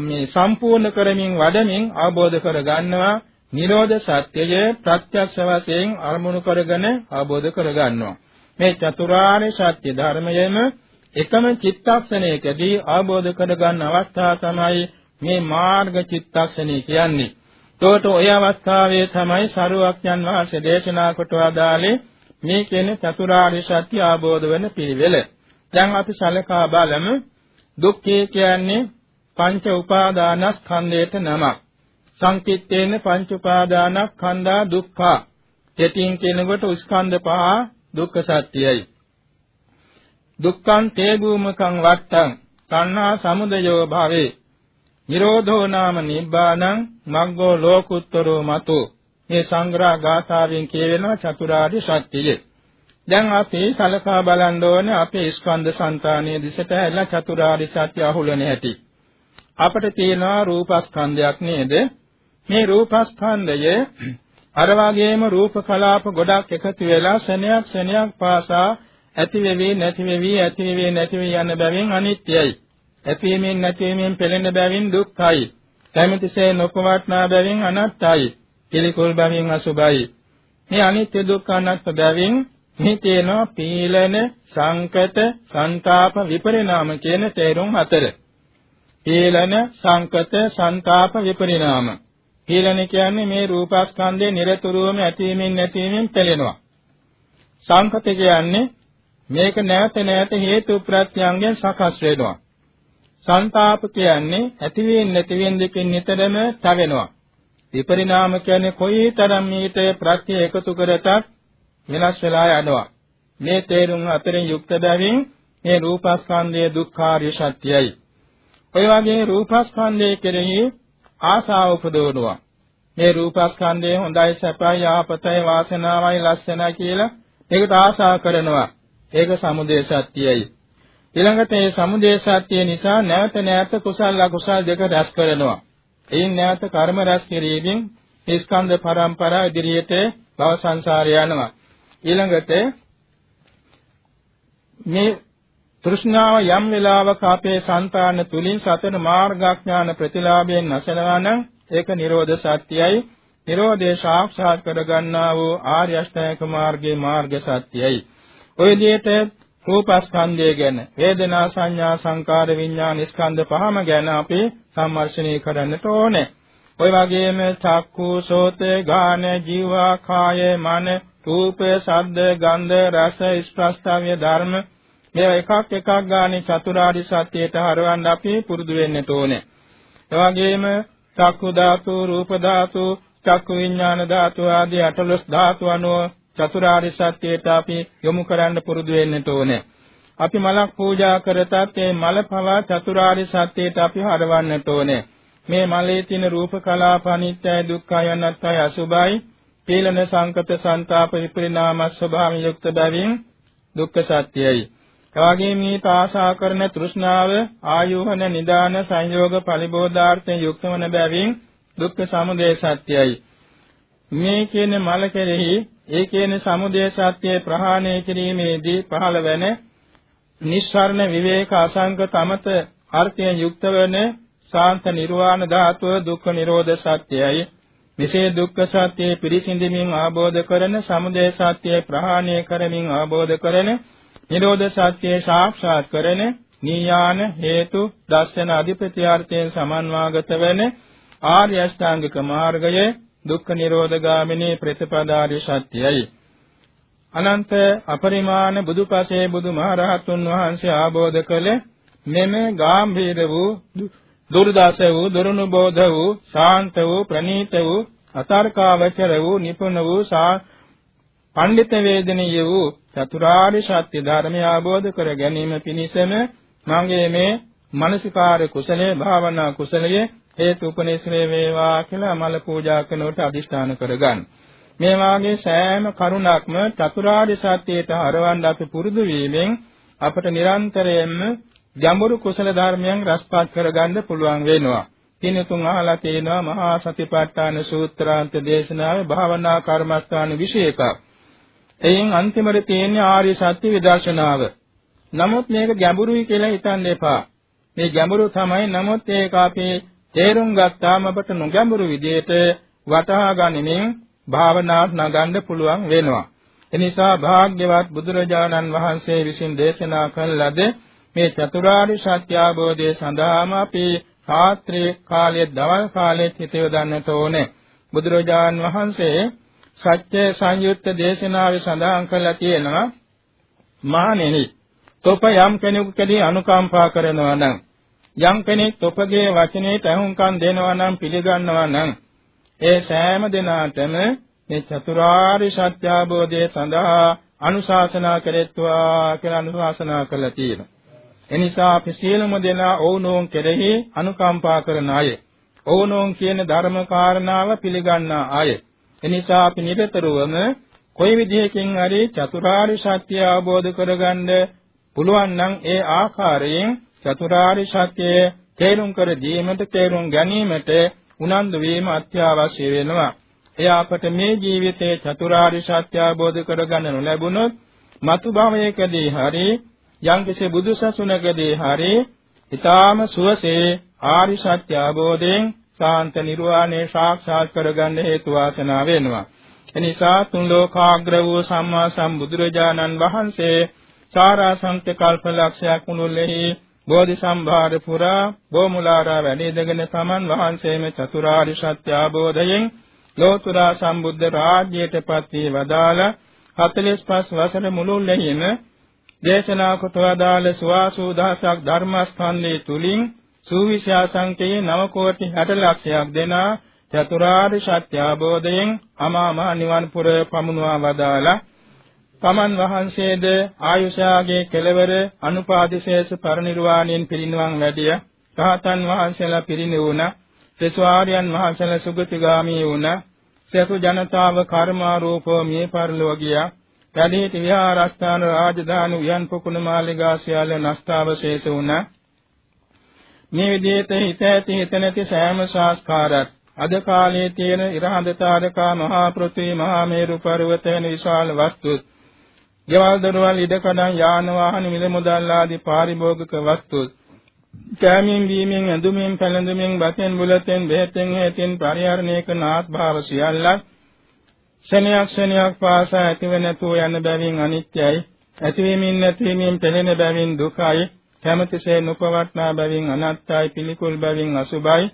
මේ සම්පූර්ණ කරමින් වඩමින් අවබෝධ කරගන්නවා. නිරෝධ සත්‍යය ප්‍රත්‍යක්ෂ වශයෙන් අරමුණු කරගෙන අවබෝධ කරගන්නවා. මේ චතුරාර්ය සත්‍ය ධර්මයේම එකම චිත්තක්ෂණයකදී අවබෝධ කරගන්න අවස්ථාව තමයි මේ මාර්ග චිත්තක්ෂණය කියන්නේ. ඒකට ඔය අවස්ථාවේ තමයි සරුවක්යන් වහන්සේ දේශනා කොට වදාළේ මේ කියන්නේ චතුරාර්ය සත්‍ය අවබෝධ වෙන පිළිවෙල. දැන් අපි සලකා බලමු දුක්ඛය කියන්නේ පංච උපාදානස්කන්ධයට නමක්. සංකිට්ඨේන පංච උපාදානස්කන්ධා දුක්ඛා. දෙතින් කියනකොට ස්කන්ධ පහ දුක්ඛ සත්‍යයයි. දුක්ඛං තේ භූමකං වත්තං තණ්හා සමුදයෝ භාවේ නිරෝධෝ නාම නිබ්බානං මග්ගෝ ලෝකුත්තරෝ මතු මේ සංග්‍රහ ගාථාවෙන් කියවෙනවා චතුරාර්ය සත්‍යය. දැන් අපි සලකා බලන්න ඕනේ අපේ ස්කන්ධ సంతානයේ දිසට ඇල්ලා චතුරාර්ය සත්‍ය අහුලන හැටි. අපිට තියෙනවා රූපස්කන්ධයක් නේද? මේ රූපස්කන්ධය අර වගේම රූප කලාප ගොඩක් එකතු වෙලා සෙනයක් සෙනයක් පාසා ඇති වෙවි නැති වෙවි ඇති වෙවි නැති වෙවි යන බැවින් අනිත්‍යයි. ඇතිවීමෙන් නැතිවීමෙන් පෙළෙන බැවින් දුක්ඛයි. කැමැතිසේ නොපවත්නා බැවින් අනත්තයි. පිළිකුල් බැවින් අසුභයි. මේ අනිත්‍ය දුක්ඛ අනාත්ම බැවින් මේ තේනවා පීලන සංකත සංతాප විපරිණාම කියන තේරුම් හතර. පීලන සංකත සංతాප විපරිණාම පීලන කියන්නේ මේ රූපස්කන්ධේ නිරතුරුවම ඇතිවීමෙන් නැතිවීමෙන් පෙළෙනවා. සංකත කියන්නේ මේක නැවත නැවත හේතු ප්‍රත්‍යයන්ගෙන් සකස් වෙනවා. සංతాප කියන්නේ ඇතිවීම නැතිවීම දෙකෙන් නිතරම තවෙනවා. විපරිණාම කියන්නේ කොයිතරම් මීට ප්‍රත්‍ය එකතු කරටත් වෙනස් වෙලා යනවා. මේ තේරුම් අතරින් යුක්ත බැවින් මේ රූපස්කන්ධයේ දුක්ඛාරිය සත්‍යයි. ඔය වගේ රූපස්කන්ධයේ කෙරෙහි ආශාව උපදවනවා. මේ රූපස්කන්ධය හොඳයි සැපයි යාපතයි වාසනාවයි ලස්සනයි කියලා ඒකට ආශා කරනවා. ඒක සමුදය සත්‍යයයි. ඊළඟට මේ සමුදය සත්‍ය නිසා නැවත නැවත කුසල අකුසල දෙක රැස් කරනවා. එයින් නැවත කර්ම රැස් කිරීමෙන් ස්කන්ධ පරම්පරාව ඉදිරියට භව සංසාරය යනවා. ඊළඟට මේ තෘෂ්ණාව යම් වෙලාවක අපේ సంతාන තුලින් සතර මාර්ගඥාන ප්‍රතිලාභයෙන් නැසෙනවා නම් ඒක නිරෝධ සත්‍යයයි. නිරෝධේ සාක්ෂාත් කරගන්නා වූ ආර්ය අෂ්ටාංග මාර්ගයේ මාර්ග සත්‍යයයි. ඔය විදිහට රූපස්කන්ධය ගැන වේදනා සංඥා සංකාර විඥාන ස්කන්ධ පහම ගැන අපි සම්මර්ෂණය කරන්නට ඕනේ. ඔය වගේම චක්කු සෝත ගාන ජීවා කාය මන රූප ශබ්ද ගන්ධ රස ස්පර්ශාවිය ධර්ම මේවා එකක් එකක් ගානේ චතුරාර්ය සත්‍යයට හරවන්න අපි පුරුදු වෙන්නට ඕනේ. ඒ වගේම චක්කු ධාතු රූප ධාතු චක්කු විඥාන ධාතු ආදී අටලොස් ධාතු අනුව චතුරාර්ය සත්‍යයට අපි යොමු කරන්න පුරුදු වෙන්නට ඕනේ. අපි මලක් පූජා කරතත් මේ මල පවා චතුරාර්ය සත්‍යයට අපි හරවන්නට ඕනේ. මේ මලේ තියෙන රූප කලාප අනිත්‍යයි දුක්ඛයි අනාත්තයි අසුභයි පීලන සංකත සංతాප විපරිණාම ස්වභාවයෙන් යුක්ත බැවින් දුක්ඛ සත්‍යයි. එවාගේ මේ ආශා කරන තෘෂ්ණාව ආයෝහන නිදාන සංයෝග පරිබෝධාර්ථයෙන් යුක්ත වන බැවින් දුක්ඛ සමුදය සත්‍යයි. මේ කියන මල කෙරෙහි ඒ කියන සමුදය සත්‍යය ප්‍රහාණය කිරීමේදී පහළ වෙන නිස්සාරණ විවේක අසංක තමත අර්ථයෙන් යුක්ත වන සාන්ත නිර්වාණ ධාතුව දුක්ඛ නිරෝධ සත්‍යයයි මෙසේ දුක්ඛ සත්‍යය පිරිසිඳමින් ආબોධ කරන සමුදය සත්‍යය ප්‍රහාණය කරමින් ආબોධ කරන නිරෝධ සත්‍යය සාක්ෂාත් කරන නීයාන හේතු දර්ශන අධිපත්‍යාර්ථයෙන් සමන්වාගත වෙන ආර්ය අෂ්ටාංගික මාර්ගයේ දුක්ඛ නිරෝධ ගාමිනී ප්‍රතිපදාරිය සත්‍යයයි. අනන්ත අපරිමාණ බුදුපසේ බුදුමහරහතුන් වහන්සේ ආબોධ කළ මෙම ගාම්භීර වූ දුර්දශ වූ දුරුණු බෝධ වූ ශාන්ත වූ ප්‍රණීත වූ අතර්කාවචර වූ නිපුණ වූ පඬිත වේදනීය වූ චතුරාර්ය සත්‍ය ධර්මය අවබෝධ කර ගැනීම පිණිසම මගේ මේ මානසිකාර කුසලයේ භාවනා කුසලයේ හේතු උපනිශ්‍රේ වේවා කියලා මල පූජා කරනකොට අදිෂ්ඨාන කරගන්න. මේ වාගේ සෑම කරුණක්ම චතුරාර්ය සත්‍යයට හරවන්න අපි පුරුදු වීමෙන් අපට නිරන්තරයෙන්ම ගැඹුරු කුසල ධර්මයන් රසපත් කරගන්න පුළුවන් වෙනවා. කිනුතුන් අහලා තියෙනවා මහා සතිපට්ඨාන සූත්‍රාන්ත දේශනාවේ භාවනා කර්මස්ථාන විශේෂක. එයින් අන්තිමට තියෙන්නේ ආර්ය සත්‍ය විදර්ශනාව. නමුත් මේක ගැඹුරුයි කියලා හිතන්න එපා. මේ ගැඹුරු තමයි නමුත් ඒක අපේ තේරුම් ගත්තාම අපට නොගැඹුරු විදිහට වටහා ගනිමින් භාවනාවට නගන්න පුළුවන් වෙනවා. එනිසා භාග්‍යවත් බුදුරජාණන් වහන්සේ විසින් දේශනා කළ ලද මේ චතුරාර්ය සත්‍ය අවබෝධය සඳහාම අපි රාත්‍රී කාලයේ දවල් කාලයේ හිත යොදන්නට ඕනේ. බුදුරජාන් වහන්සේ සත්‍ය සංයුක්ත දේශනාවේ සඳහන් කළා තියෙනවා මහණෙනි තොප යම් කෙනෙකුටදී අනුකම්පා කරනවා නම් යම් කෙනෙක් තොපගේ වචනේට අහුම්කම් දෙනවා නම් පිළිගන්නවා නම් ඒ සෑම දිනාටම මේ චතුරාර්ය සත්‍ය අවබෝධය සඳහා අනුශාසනා කෙරෙත්වා කියලා අනුශාසනා කළා තියෙනවා. එනිසා අපි සියලුම දෙනා ඔවුනෝන් කෙරෙහි අනුකම්පා කරන අය. ඔවුනෝන් කියන ධර්ම කාරණාව පිළිගන්නා අය. එනිසා අපි නිරතරවම කොයි විදිහකින් හරි චතුරාර්ය සත්‍ය අවබෝධ කරගන්න පුළුවන් නම් ඒ ආකාරයෙන් චතුරාර්ය සත්‍යය තේරුම් කර දීමට තේරුම් ගැනීමට උනන්දු වීම අත්‍යවශ්‍ය වෙනවා. එය අපට මේ ජීවිතයේ චතුරාර්ය සත්‍ය අවබෝධ කරගන්න නොලැබුණොත් මතු භවයකදී හරි යම්කිසි බුදුසසුනකදී හරි ඊටාම සුවසේ ආරි සත්‍ය අවබෝධයෙන් ශාන්ත නිර්වාණය සාක්ෂාත් කරගන්න හේතු වාසනා වෙනවා. එනිසා තුන් ලෝකාග්‍ර වූ සම්මා සම්බුදුරජාණන් වහන්සේ සාරාසංඛ්‍ය කල්ප ලක්ෂයක් මුළුල්ලෙහි බෝධි සම්භාර පුරා බෝමුලාරා වැඩිදගෙන තමන් වහන්සේම චතුරාර්ය සත්‍ය අවබෝධයෙන් ලෝතුරා සම්බුද්ධ රාජ්‍යයට පත් වී වදාළ 45 වසර මුළුල්ලෙහිම දේශනා කොට වදාළ සුවාසූ දහසක් ධර්මස්කන්ධයේ තුලින් සූවිශා සංකේය 9 කෝටි 60 ලක්ෂයක් දෙනා චතුරාර්ය සත්‍ය අවබෝධයෙන් අමා මහ නිවන් පුර පමුණවා වදාලා තමන් වහන්සේද ආයුෂාගේ කෙලවර අනුපාදිශේෂ පරිනිර්වාණයෙන් පිරිනිවන් වැඩිය. රහතන් වහන්සේලා පිරිනිවුණා සෙසුආර්යයන් වහන්සේලා සුගතිගාමී වුණා. සසු ජනතාව කර්මාරූපෝ මිය පරලෝ ගියා. කැලේට විහාරස්ථාන රාජධානි උයන් පොකුණ මාලිගා සියල්ල නෂ්ටාවශේෂ වුණා. මේ විදිහට හිත ඇති හිත නැති සෑම සංස්කාරات අද කාලයේ තියෙන ඉරහඳ තාරකා මහා පෘථිවි මහා මේරු පර්වත වෙන විශාල වස්තු ගෙවල් දොරවල් ඉඩකඩම් යාන වාහන මිල මුදල් ආදී පාරිභෝගික වස්තු කෑමෙන් බීමෙන් ඇඳුමින් පැළඳුමින් බතෙන් බුලතෙන් බෙහෙතෙන් හේතින් පරිහරණය කරන ආත්භාව සියල්ලක් ක්ෂණයක් ක්ෂණයක් පාසා ඇතිව නැතුව යන බැවින් අනිත්‍යයි. ඇතිවීමින් නැතිවීමෙන් පෙළෙන බැවින් දුකයි. කැමැතිසේ නොපවට්නා බැවින් අනාත්තයි පිළිකුල් බැවින් අසුභයි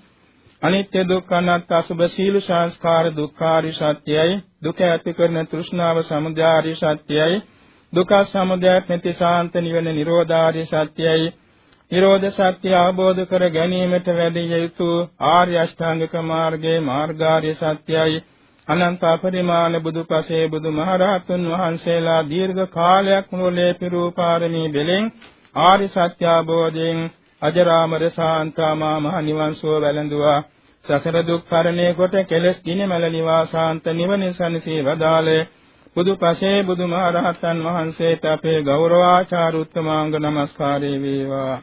අනිත්‍ය දුක්ඛ අනාත්ම අසුභ සීල සංස්කාර දුක්ඛාරි සත්‍යයි දුක ඇති කරන තෘෂ්ණාව සමුදයාරි සත්‍යයි දුක සමුදයක් නැති ශාන්ත නිවන නිරෝධාරි සත්‍යයි නිරෝධ සත්‍ය අවබෝධ කර ගැනීමට වැඩි යුතු ආර්ය අෂ්ටාංගික මාර්ගයේ මාර්ගාර්ය සත්‍යයි අනන්ත අපරිමාණ බුදුපසේ බුදුමහරහතුන් වහන්සේලා දීර්ඝ කාලයක් මුළුල්ලේ පිරූ පාරමී දෙලෙන් ආරි සත්‍ය අවබෝධයෙන් අජරාමර සාන්තාමා මහ නිවන් සුව වැළඳුවා. සසර දුක් කරණේ කොට කෙලස් ගිනිමල නිවාසාන්ත නිවන සනසී වදාළේ. බුදුපසේ බුදුමහරහතන් වහන්සේට අපේ ගෞරවාචාර උත්තමාංග නමස්කාරය වේවා.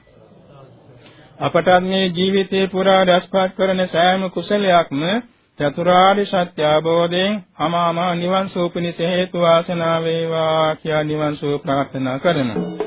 අපටත් මේ ජීවිතේ පුරා රැස්පත් කරන සෑම කුසලයක්ම චතුරාර්ය සත්‍ය අවබෝධයෙන් අමාමා නිවන් සුව පිණිස හේතු වාසනා වේවා කියා නිවන් සුව ප්‍රාර්ථනා කරනවා.